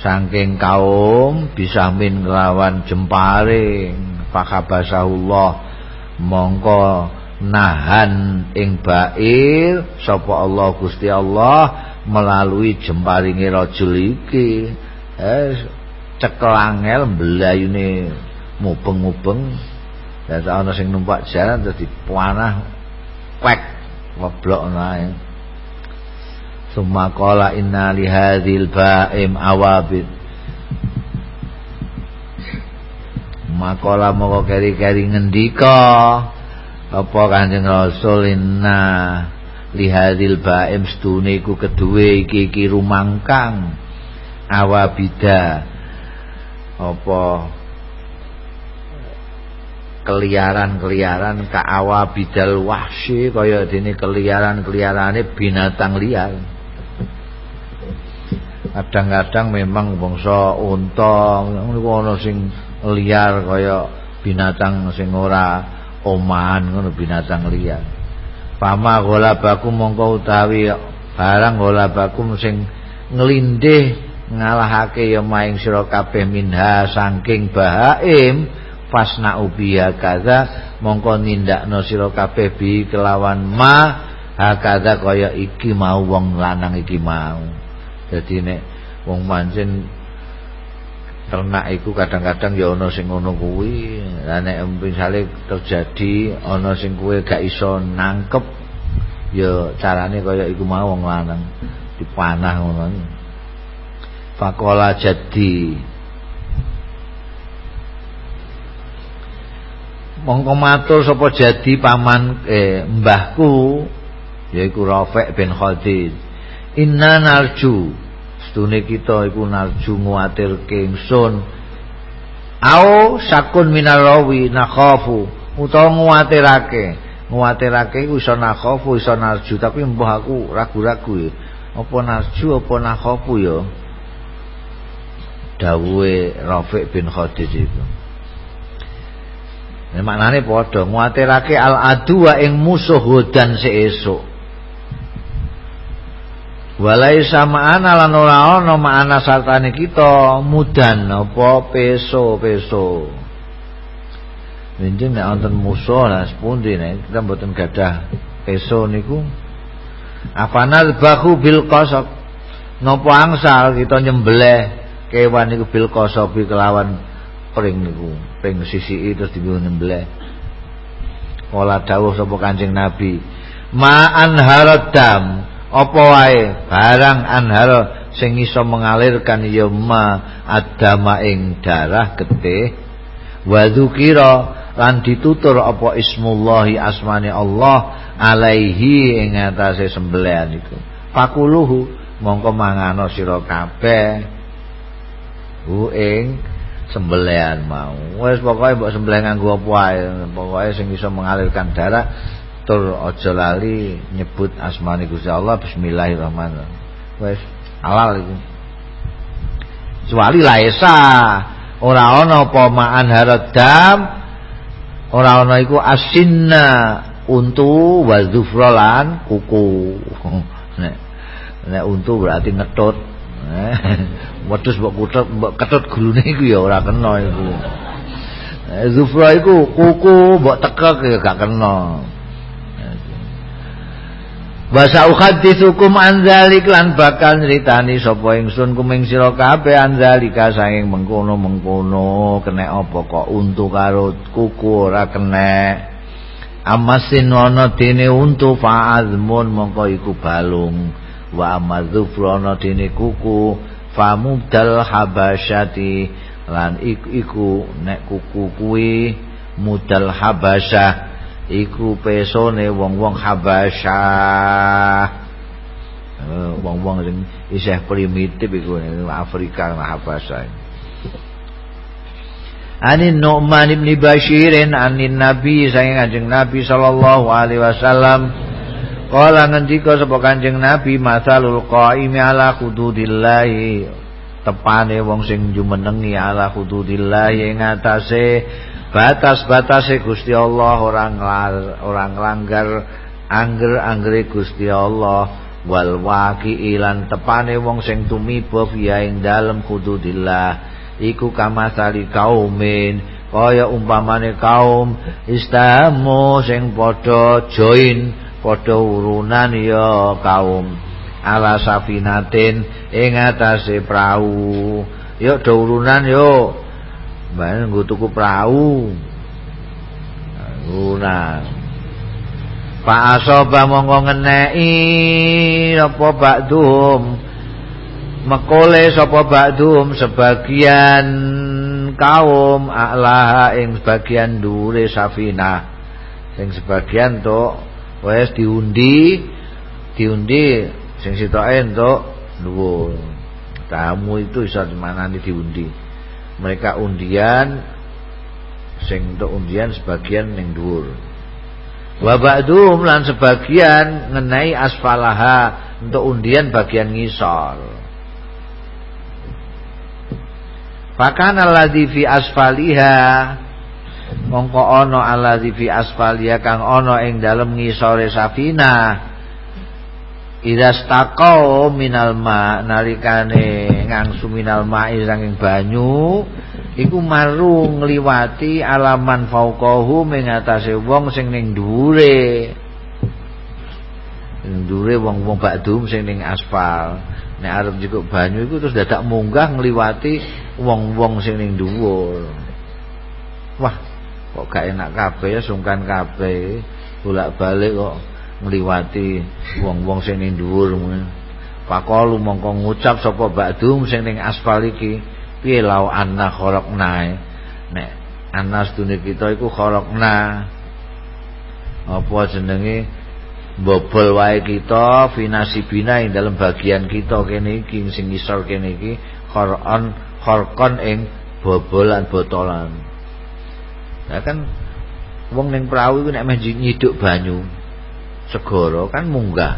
Saking kaum bisa min kelawan jemparing fakabasahullah mongko nahan ing bair sapa Allah Gusti Allah melalui jemparinge rajul iki. Eh cekelangel belayune mubeng-mubeng. Dadi ana sing numpak jalan terus dipanah pek ngoblok nae summa qala inna li hadzal ba'im awabid. Makola moko keri-keri ngendika apa kanjeng rasul inna lihadil baim stune iku kedue iki iki rumangkang awabida. Apa? Keliaran-keliaran ka awabidal wahsi kaya dene keliaran-keliarane binatang liar. Kadang-kadang memang bangsa unta ana sing liar kaya binatang sing ora omahan ngono binatang liar. Pama baku mongko utawi barang baku sing nglindih ngalahake ya maing sira kabeh minha saking bahaim fasna ubiya kaza mongko nindakno sira kabeh bi kelawan ma hakada kaya iki mau wong lanang iki mau. Jadi nek wong mancing ternak iku kadang-kadang ya ana sing ngono kuwi. Lah nek misale terjadi ana sing kuwe gak iso nangkep ya carane kaya iku mau wong lanang dipanah ngono. Fakola jadi. Mongko matur sapa jadi paman eh, mbahku yaiku Rafi' bin Khadid inna narju stune kita iku narju nguatirke ingsun. Au sakun minarawi nakhafu. Utawa nguatirake. Nguatirake iku iso nakhafu iso narju tapi mbah aku ragu-ragu ya. Apa narju apa nakhafu ya? Dawuhe Rafi' bin Khadid itu Ini maknanya padha nguatirake al adwa ing musuh dan seesuk Walai sama ana lan ora ana ma'ana sartane kita mudan apa peso-peso. Winjing nek wonten musuh lah sepundi nek kita mboten gadah peso niku. Afanal bahu bil qasab. Napa angsal kita nyembelih kewan niku bil qasabi kelawan pring niku, pring sisi terus dibunuh nyembelih. Kala dawuh sapa Kanjeng Nabi, "Ma'an haradam" apa wae? Barang anhar sing iso mengalirkan ya ma adama ing darah getih. Wa dzukira lan ditutur apa ismullahi asmani Allah alaihi ing atase sembelihan iku. Pakuluhu mongko mangano sira kabeh. Hu ing sembelihan mau. Wis pokoke mbok sembelih nganggo apa wae? Pokoke sing iso mengalirkan darah tur aja lali nyebut asmani Gusti Allah bismillahirrahmanirrahim. Wis halal iku. Kecuali laisa ora ana apa ma'an haradam ora ana iku asinna untu wa zufrolan kuku. Nek nek untu berarti ngetut. Wedhus mbok kutut mbok ketut gulune iku ya ora kena iku. Zufra iku kuku mbok tekek ya gak kena Wasa ukhadithukum anzalik lan bakal nyritani sapa ingsun kuming sira kabeh anzalika saking mengkono-mengkono kena apa kok untu karo kuku ora kena. Amasin ana dene untu fa'azmun mongko iku balung. Wa amadzufru ana dene kuku famudal habasyati lan iku, iku nek kuku kuwi mudal habasyah iku pesone wong-wong Habasyah. Eh, wong-wong sing isih primitif iku Afrika Habasyah Anin Nu'man ibn Bashirin anin Nabi saya Kanjeng Nabi sallallahu alaihi wasallam. Kala ngendika sapa Kanjeng Nabi masalul qaimi ala hududillahi. Tepane wong sing jumenengi ala hududillahi ing atase batas-batase Gusti Allah orang orang langgar angger-anggere Gusti Allah. Wal waqi ilan tepane wong sing tumiba ya ing dalem hududillah iku kamasali kaumin kaya umpamane kaum istamu sing padha join padha urunan ya kaum. Ala safinatin ing atase prau. Yo do urunan yo Mbak nggo tuku perahu. Guna. Pak asoba monggo ngeneki apa bakdum. Mekole sapa bakdum sebagian kaum a'laha ing sebagian dure safina. Sing sebagian to wis diundi, diundi sing sitoke entuk dhuwur. Tamu itu iso dimanani diundi mereka undian sing untuk undian sebagian ning dhuwur. Wa ba'dhum lan sebagian ngenai asfalaha untuk undian bagian ngisor. Fakana alladzi fi asfaliha mongko ana alladzi fi asfaliha kang ana ing dalem ngisore safina Ida stakau minal ma nalikane ngangsu minal ma'i saking banyu iku maru ngliwati alaman fauqahu ing atase wong sing ning dhuwure. Ning dhuwure wong-wong bakdum sing ning aspal. Nek arep jukuk banyu iku terus dadak munggah ngliwati wong-wong sing ning dhuwur. Wah, kok gak enak kabeh ya sungkan kabeh. Bolak-balik kok ngliwati wong-wong sing ning dhuwur Pakolu mongko ngucap sapa ba'dum sing ning aspal iki piye lau anna kharaqna nek anas dunia kita iku kharaqna apa jenenge? Bobol wae kita finasibina ing dalam bagian kita kene iki sing isor kene iki kharon kharqon ing bobolan botolan. Nah kan wong ning perahu iku nek meh nyiduk banyu segara kan munggah.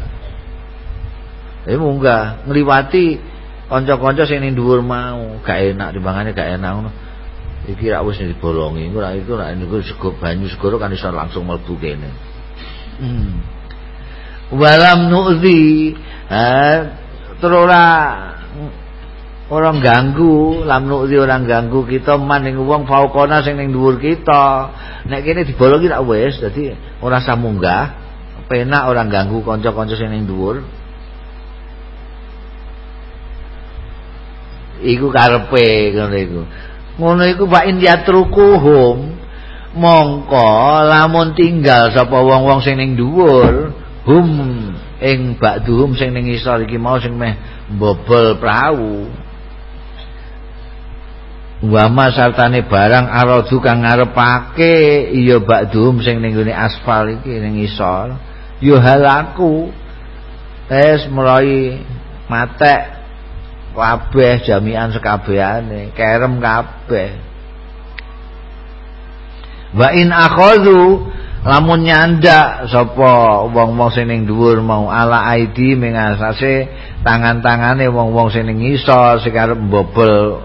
Eh munggah. Ngliwati kanca-kanca sing ning dhuwur mau, gak enak timbangane gak enak ngono. Iki rak wis dibolongi, iku rak iku rak niku sego banyu segara kan iso langsung mlebu kene. Hmm. Walam nu'zi, ha terus ora orang ganggu. Lam nu'zi orang ganggu kita. Man ning wong faukona sing ning dhuwur kita. Nek kene dibolongi rak wis. Dadi ora usah munggah penak orang ganggu konco-konco sing ning dhuwur. Iku karepe ngono iku. Ngono iku Pak Indiatrukuhum mongko lamun tinggal sapa wong-wong sing ning dhuwur hum ing bakduhum sing ning isor iki mau sing meh bobol prau. Wama sartane barang aradu kang ngarepake iya bakduhum sing ning aspal iki ning isor yo halaku es mulai matek kabeh jami'an sekabehane kerem kabeh. Wa in akhadhu lamun nyanda sapa wong-wong sing ning dhuwur mau ala aidi mengasase tangan-tangane wong-wong sing ning ngisor sing arep mbobol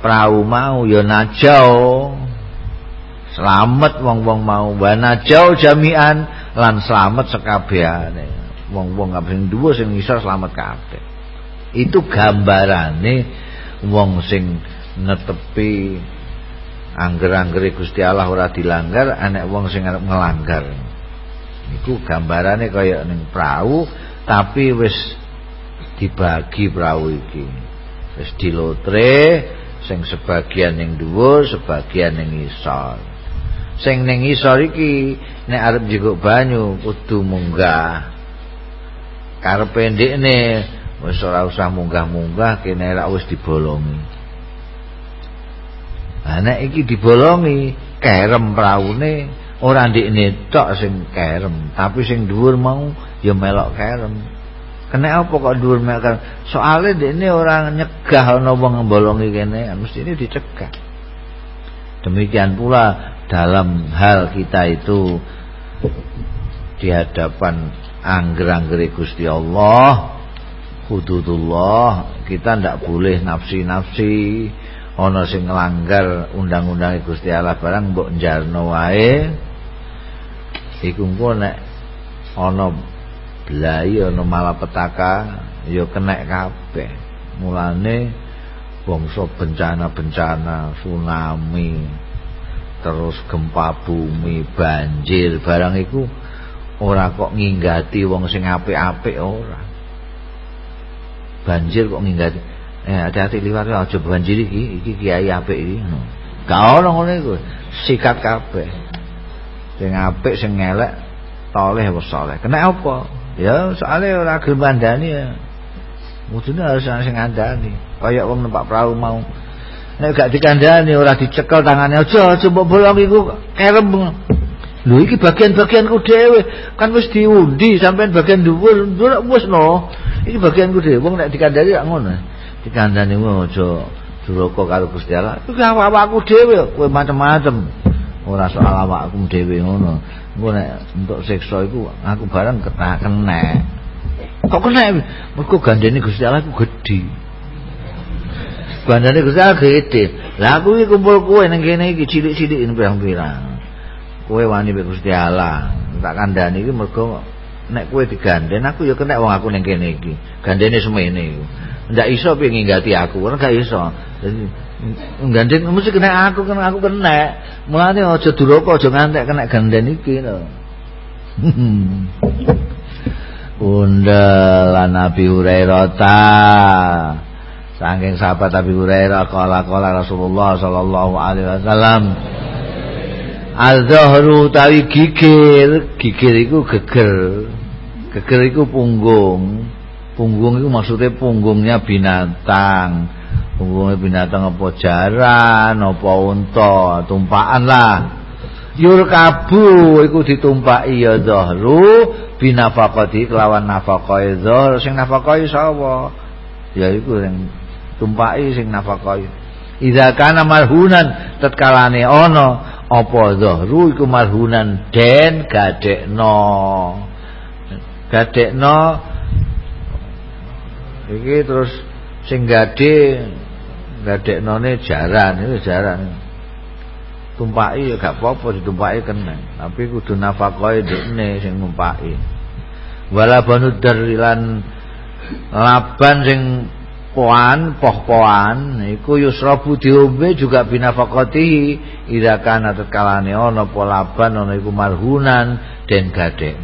prau mau ya najau. Selamat wong-wong mau. Wa najau jami'an lan selamat sekabehane wong-wong kabeh dhuwur sing iso selamat kabeh. Itu gambarane wong sing netepi angger-anggere Gusti Allah ora dilanggar anek wong sing arep ngelanggar. Iku gambarane kaya ning prau tapi wis dibagi prau iki. Wis dilotre sing sebagian ning dhuwur sebagian ning isor sing ning isor iki nek arep njikuk banyu kudu munggah. Karepe ndekne wis ora usah munggah-munggah kene rak wis dibolongi. Nah nek iki dibolongi kerem praune ora ndekne tok sing kerem tapi sing dhuwur mau ya melok kerem. Kena apa kok dhuwur melok kerem? Soalnya ndekne ora nyegah ana wong bolongi kene mesti ini dicegah. Demikian pula dalam hal kita itu di hadapan angger-anggere Gusti Allah hududullah kita ndak boleh nafsi-nafsi ana sing nglanggar undang-undang Gusti Allah barang mbok njarno wae. Iku engko nek ana blai ana malapetaka ya kena kabeh. Mulane bangsa bencana-bencana tsunami terus gempa bumi banjir barang iku ora kok nginggati wong sing apik-apik ora. Banjir kok nginggati. Eh hati-hati liwat aja banjir iki iki kiai apik iki gak ono ngono iku sikat kabeh. Sing apik sing elek toleh wis saleh kena apa? Ya soalnya ora gelem mandani ya. Mudune harus sing ngandani kaya wong numpak perahu mau nek gak dikandani ora dicekel tangane aja mbok bolong iku kerem. Lho iki bagian-bagianku dhewe. Kan wis diundi sampean bagian dhuwur. Wis no. Iki bagianku dhewe. Wong nek dikandani gak ngono. Dikandani aja duraka karo Gusti Allah. Iki awakku dhewe. Kowe macem-macem. Ora soal awakku dhewe ngono. Engko nek entuk siksa iku aku bareng ketak kena kok kena? Mergo gandene Gusti Allah iku gedhi bandane Gusti Allah gede lah aku iki kumpul kowe ning kene iki cilik-cilik pirang-pirang kowe wani mek Gusti tak kandhani iki mergo nek kowe digandhen aku ya kena wong aku ning kene iki gandene semene iku ndak iso piye nginggati aku. Ora gak iso. Gandeng mesti kena aku kena aku kena mulane aja duraka aja ngantek kena gandhen iki lho. Undal Nabi Hurairah ta Saking sahabat Nabi Hurairah kala kala Rasulullah sallallahu alaihi wasallam Al-Zahru tawi gigir Gigir itu geger. Geger itu punggung. Punggung itu maksudnya punggungnya binatang. Punggungnya binatang apa jaran Apa unta Tumpaan lah. Yurkabu iku ditumpaki ya zahru binafaqati kelawan nafaqai zahr sing nafaqai sapa? Ya iku sing tumpaki sing nafaqai Idza kana marhunan tatkalane ana apa zahru iku marhunan? Den gadekno. Gadekno iki terus sing gade gadeknone jaran itu jaran. Tumpaki ya gak apa-apa ditumpaki kena. Tapi kudu nafakoi dekne sing numpaki wala banu darilan laban sing poan poh-poan iku yusrabu diombe juga binafaqati ida kana tetkalane ana apa laban iku marhunan den gadek.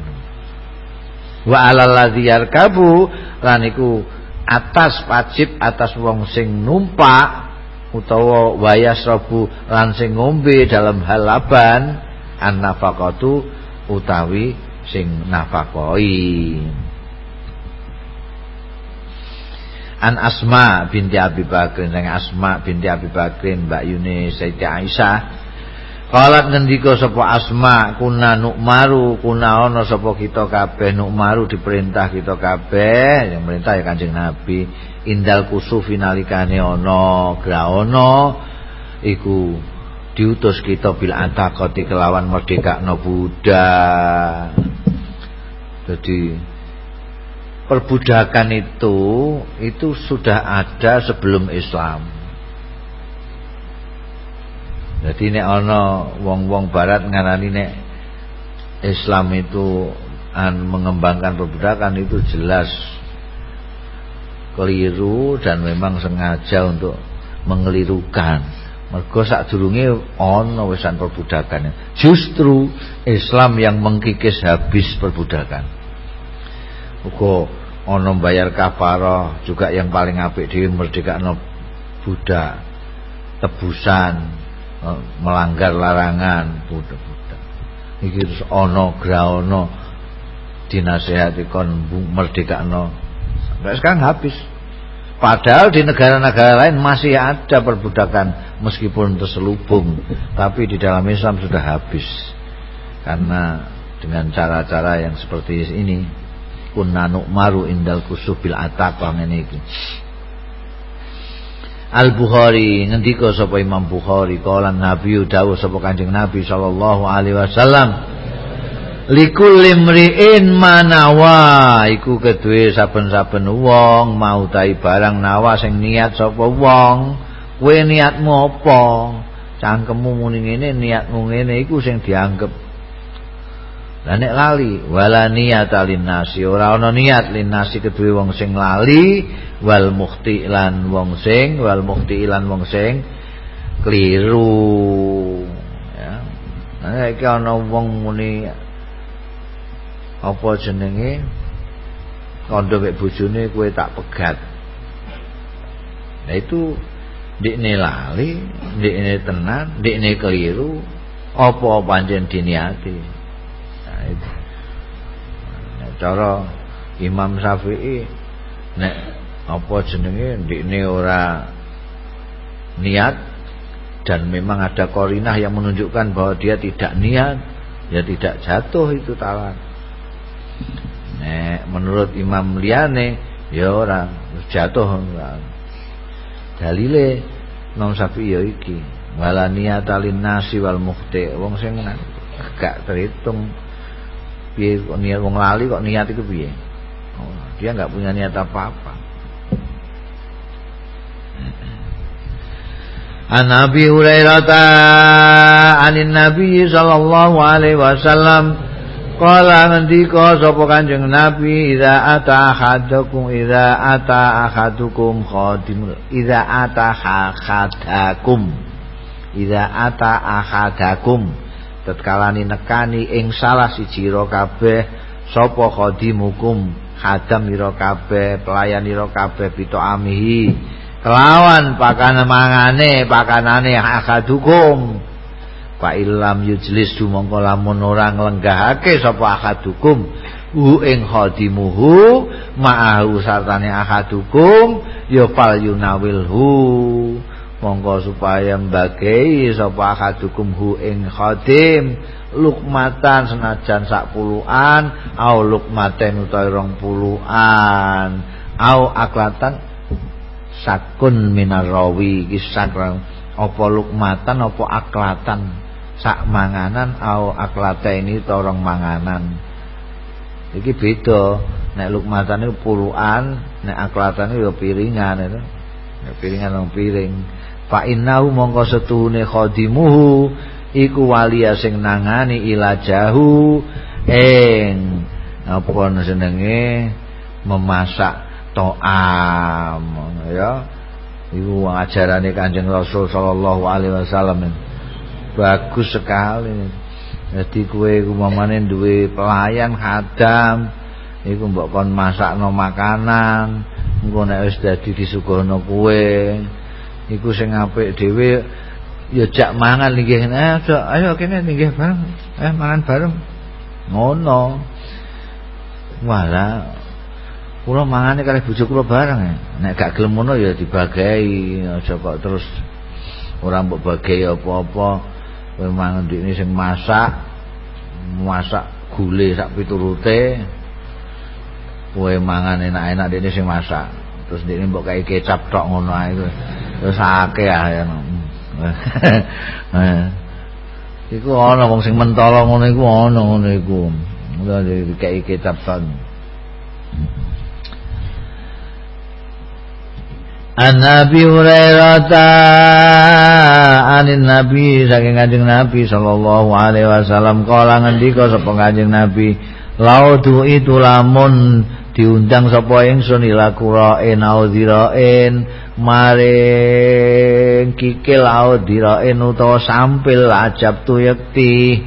Wa alal ladzi yarkabu lan iku atas wajib atas wong sing numpak utawa wayas rabu lan sing ngombe dalam hal laban an nafaqatu utawi sing nafakoi An Asma binti Abi Bakrin sing Asma binti Abi Bakrin Mbak Yuni Sayyidi Aisyah. Kalat ngendika sapa Asma kuna nukmaru kuna ana sapa kita kabeh? Nukmaru diperintah kita kabeh yang perintah ya Kanjeng Nabi indal kusufi nalikane ana graana iku diutus kita bil antaqati kelawan merdekakno budak jadi perbudakan itu itu sudah ada sebelum Islam. Jadi nek ana wong-wong barat ngarani nek Islam itu an mengembangkan perbudakan itu jelas keliru dan memang sengaja untuk mengelirukan. Mergo sadurunge ana wisan perbudakan. Justru Islam yang mengkikis habis perbudakan uga ana bayar kafarah juga yang paling apik dhewe merdekakno budak tebusan eh, melanggar larangan budak-budak iki terus ana graana dinasehati kon merdekakno Nah, sekarang habis. Padahal di negara-negara lain masih ada perbudakan meskipun terselubung, tapi di dalam Islam sudah habis. Karena dengan cara-cara yang seperti ini, kunna maru indal kusubil ataqah ngene iki. Al Bukhari ngendika sapa Imam Bukhari kala Nabi dawuh sapa Kanjeng Nabi sallallahu alaihi wasallam likul limriin manawa iku kedue saben-saben wong mau tai barang nawa sing niat sapa wong kowe niatmu apa cangkemmu muni ngene niatmu ngene iku sing dianggep lah nek lali wala niat nasi ora ana niat nasi kedue wong sing lali wal mukhti lan wong sing wal mukhti lan wong sing keliru. Ya. Nah iki ana wong muni apa jenenge? Kandha mek bojone kowe tak pegat. Nah itu ndikne lali ndikne tenan ndikne keliru apa pancen diniati itu. Nah, cara Imam Syafi'i nek apa jenenge ndikne ora niat dan memang ada korinah yang menunjukkan bahwa dia tidak niat ya tidak jatuh itu talak Nek menurut Imam liyane ya ora jatuh dalile Imam Syafi'i ya iki wala niatalin nasi wal mukhti. Wong sing gak terhitung piye kok niat wong lali kok niat itu piye? Oh, dia nggak punya niat apa-apa. An Nabi Hurairah anin Nabi sallallahu alaihi wasallam qala ngendika sapa Kanjeng Nabi idza ata ahadukum idza ata ahadukum khadim idza ata ahadukum idza ata ahadakum tetkalani nekani ing salah siji ro kabeh sapa khadimukum khadam ira kabeh pelayan ira kabeh pito amihi. Kelawan pakan mangane pakanane akadukum Pak ilam yujlis dumangka lamun ora nglenggahake sapa akadukum hu ing khadimuhu ma'ahu sartane akadukum ya fal yunawilhu mongko supaya mbagei sapa akadukum hu ing khadim. Lukmatan senajan sak puluhan au lukmaten utawa rong puluhan au aklatan sakun minarawi iki sakra apa lukmatan apa aklatan? Sak manganan au aklata ini torong manganan. Iki beda. Nek lukmatan itu puluhan nek aklatan itu ya piringan itu ya piringan nang piring fa innahu mongko setuhune khadimuhu iku waliya sing nangani ilajahu ing apa senenge memasak to'am ya. Iku ajarane Kanjeng Rasul sallallahu alaihi wasallam. Bagus sekali. Jadi kue iku mamane duwe pelayan khadam iku mbok kon masakno makanan engko nek wis dadi disuguhno kue iku sing apik dhewe ya jak mangan nggih eh ayo kene nggih bareng eh mangan bareng ngono wala Kula mangane kalih bojo kula bareng ya. Nek gak gelem ngono ya dibagi, aja kok terus ora mbok bagi apa-apa. Kowe mangan ndikne sing masak, masak gule sak piturute. Kowe mangan enak-enak ndikne sing masak. Terus ndikne mbok kae kecap tok ngono ae. Terus akeh ya. Iku ana wong sing mentolo ngono iku ana ngono iku. Mulai dikei kecap tok. An Nabi Hurairah anin Nabi saking Kanjeng Nabi sallallahu alaihi wasallam kala ngendika sapa Kanjeng Nabi laudu itu lamun diundang sapa ingsun ila qura'in audhira'in maring kikil audhira'in utawa sampil ajab tu yakti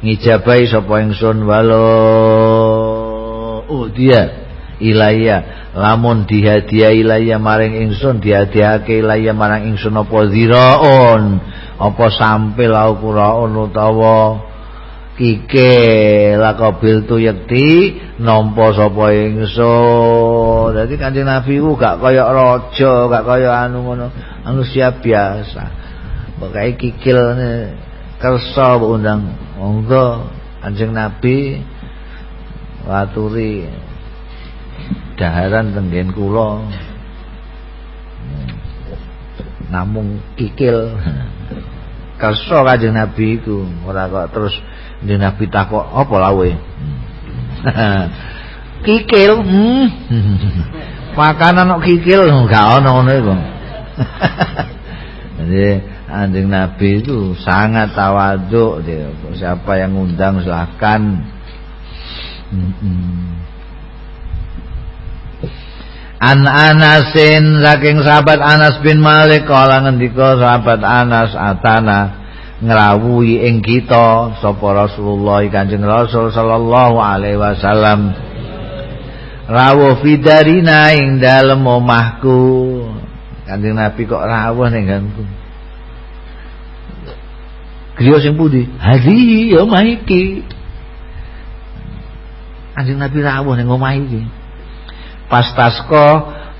ngijabai sapa ingsun walau oh dia. Ilaya lamun dihadiah ilaya maring ingsun dihadiahake ilaya marang ingsun apa ziraun apa sampil au quraun utawa kike lakabil tu yakti nampa sapa ingsun. Dadi kanjeng nabi ku gak kaya raja gak kaya anu ngono manusia biasa. Pokoke kikil kersa undang. Monggo kanjeng nabi waturi daharan tenggen kula. Namung kikil. Kersa kanjeng Nabi iku ora kok terus kanjeng Nabi takok apa lawe? Kikil hmm. makanan kok kikil gak ono ngono iku jadi anjing Nabi itu sangat tawaduk dia. Siapa yang ngundang silahkan hmm, hmm. An Anasin saking sahabat Anas bin Malik kala ngendika sahabat Anas atana ngrawuhi ing kita sapa Rasulullah Kanjeng Rasul sallallahu alaihi wasallam rawuh fidarina ing dalem omahku Kanjeng Nabi kok rawuh ning ganku Griya sing pundi? Hadi ya omah iki. Kanjeng Nabi rawuh ning omah iki pastasko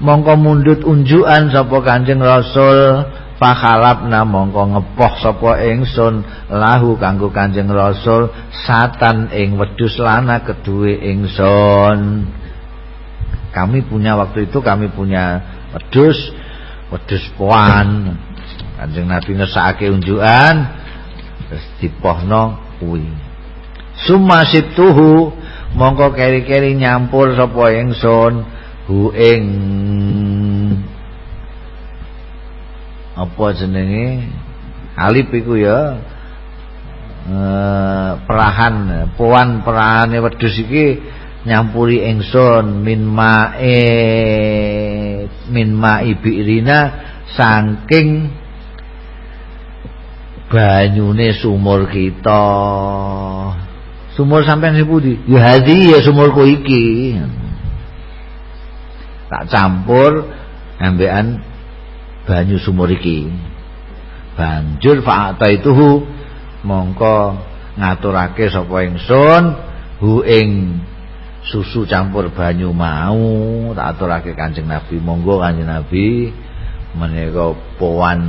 mongko mundut unjukan sapa Kanjeng Rasul fakhalapna mongko ngepoh sapa ingsun lahu kanggo Kanjeng Rasul satan ing wedhus lana keduwe ingsun. Kami punya waktu itu kami punya wedhus wedhus poan Kanjeng Nabi ngesake unjukan terus dipohno kuwi. Summa situhu mongko keri-keri nyampur sapa ingsun hu ing apa jenenge? Alip iku ya eh, perahan puan perahane wedhus iki nyampuri ingsun min mae min mai bi'rina saking banyune sumur kita. Sumur sampean sepundi ya hadi ya sumurku iki. Tak campur ambekan banyu sumur iki. Banjur fa'ata itu mongko ngaturake sapa ingsun hu ing susu campur banyu mau tak aturake Kanjeng Nabi. Monggo Kanjeng Nabi menika powan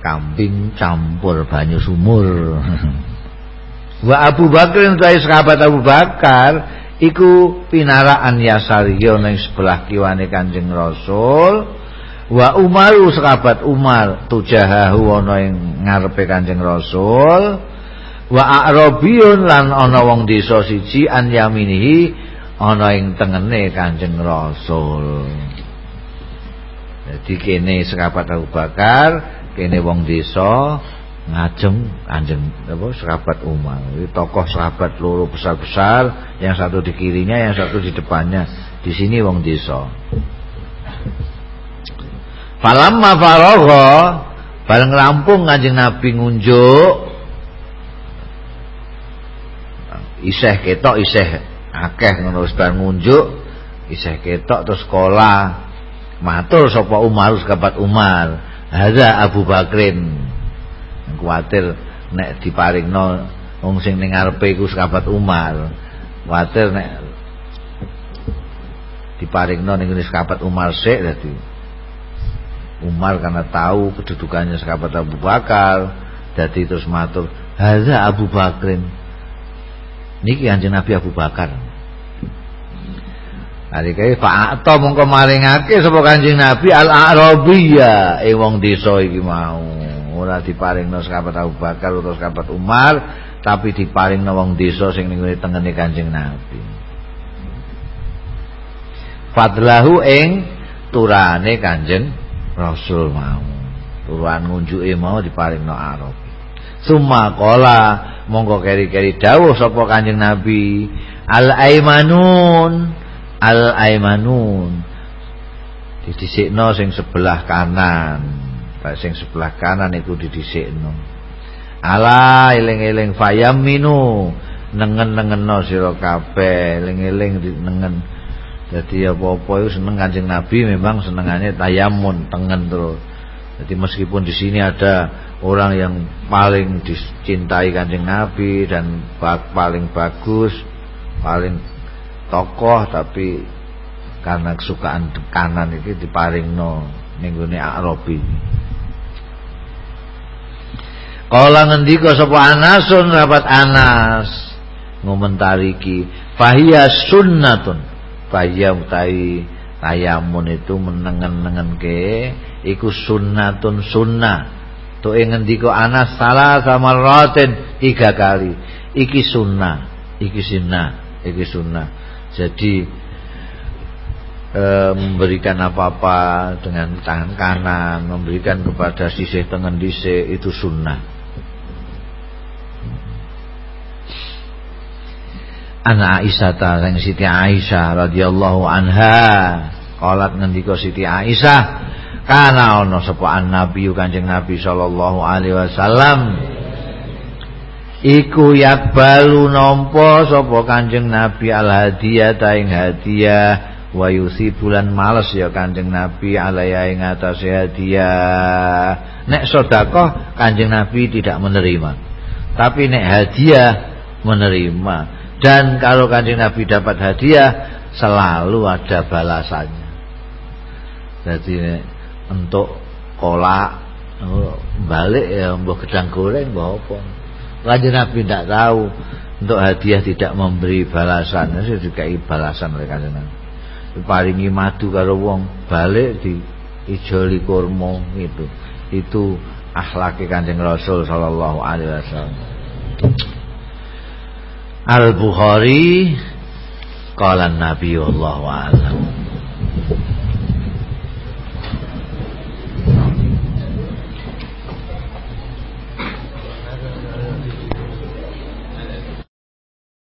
kambing campur banyu sumur. Wa Abu Bakar utawi sahabat Abu Bakar iku pinaraan yasariyo ning sebelah kiwane Kanjeng Rasul. Wa Umaru sahabat Umar tujahahu ana ing ngarepe Kanjeng Rasul. Wa a'rabiyun lan ana wong desa siji an yaminihi ana ing tengene Kanjeng Rasul. Jadi kene sahabat Abu Bakar kene wong desa ngajeng Kanjeng apa sahabat Umar. Ini tokoh sahabat loro besar-besar, yang satu di kirinya, yang satu di depannya. Di sini wong desa. Falamma faragha bareng rampung Kanjeng Nabi ngunjuk iseh ketok iseh akeh ngono wis ngunjuk iseh ketok terus sekolah matur sapa Umar sahabat Umar hadza Abu Bakrin kuatir nek diparingno wong sing ning ngarepe iku sahabat Umar. Kuatir nek diparingno ning sahabat Umar sik dadi Umar karena tahu kedudukannya sahabat Abu Bakar jadi terus matur hadza Abu Bakrin. Niki anjing Nabi Abu Bakar. Hari kaya fa'ato mongko maringake sapa Kanjeng Nabi al-Arabiyya. Ing wong desa iki mau ora diparingno sahabat Abu Bakar utawa sahabat Umar tapi diparingno wong desa sing ning tengene Kanjeng Nabi. Fadlahu ing turane Kanjeng Rasul mau. Turuan ngunjuke mau diparingno Arab. Summa qala monggo keri-keri dawuh sapa Kanjeng Nabi. Al aimanun al aimanun didhisikno sing sebelah kanan Pak sing sebelah kanan itu didhisikno. Ala eling-eling minu nengen-nengenno sira kabeh, eling-eling nengen. Jadi apa-apa itu seneng Kanjeng Nabi memang senengannya tayamun tengen terus. Jadi meskipun di sini ada orang yang paling dicintai Kanjeng Nabi dan paling bagus, paling tokoh tapi karena kesukaan kanan itu diparingno ning gone Arabi. Kala ngendika sapa Anasun rapat Anas. Ngomentari ki fahiya sunnatun. Fahiya utai tayamun itu menengen-nengen ke iku sunnatun sunnah. To ngendika Anas salah sama roten tiga kali. Iki sunnah iki sunnah iki sunnah. Jadi e, memberikan apa-apa dengan tangan kanan memberikan kepada sisih tengen dise itu sunnah Ana Aisyah ta sang Siti Aisyah radhiyallahu anha. Qalat ngendika Siti Aisyah kana ana sapa Nabi Kanjeng Nabi sallallahu alaihi wasallam? Iku yakbalu nampa sapa Kanjeng Nabi al hadiah ta ing hadiah wa bulan males ya Kanjeng Nabi alaya ing atase hadiah nek sedekah Kanjeng Nabi tidak menerima. Tapi nek hadiah menerima dan kalau kanjeng Nabi dapat hadiah selalu ada balasannya. Jadi untuk kolak oh, balik ya mbok gedang goreng mbok apa. Nabi tidak tahu untuk hadiah tidak memberi balasan, itu juga balasan oleh kanjeng Nabi. Paringi madu kalau wong balik di ijoli kurma itu. Itu akhlak kanjeng Rasul sallallahu alaihi wasallam. Al Bukhari qala Nabi wallahu a'lam.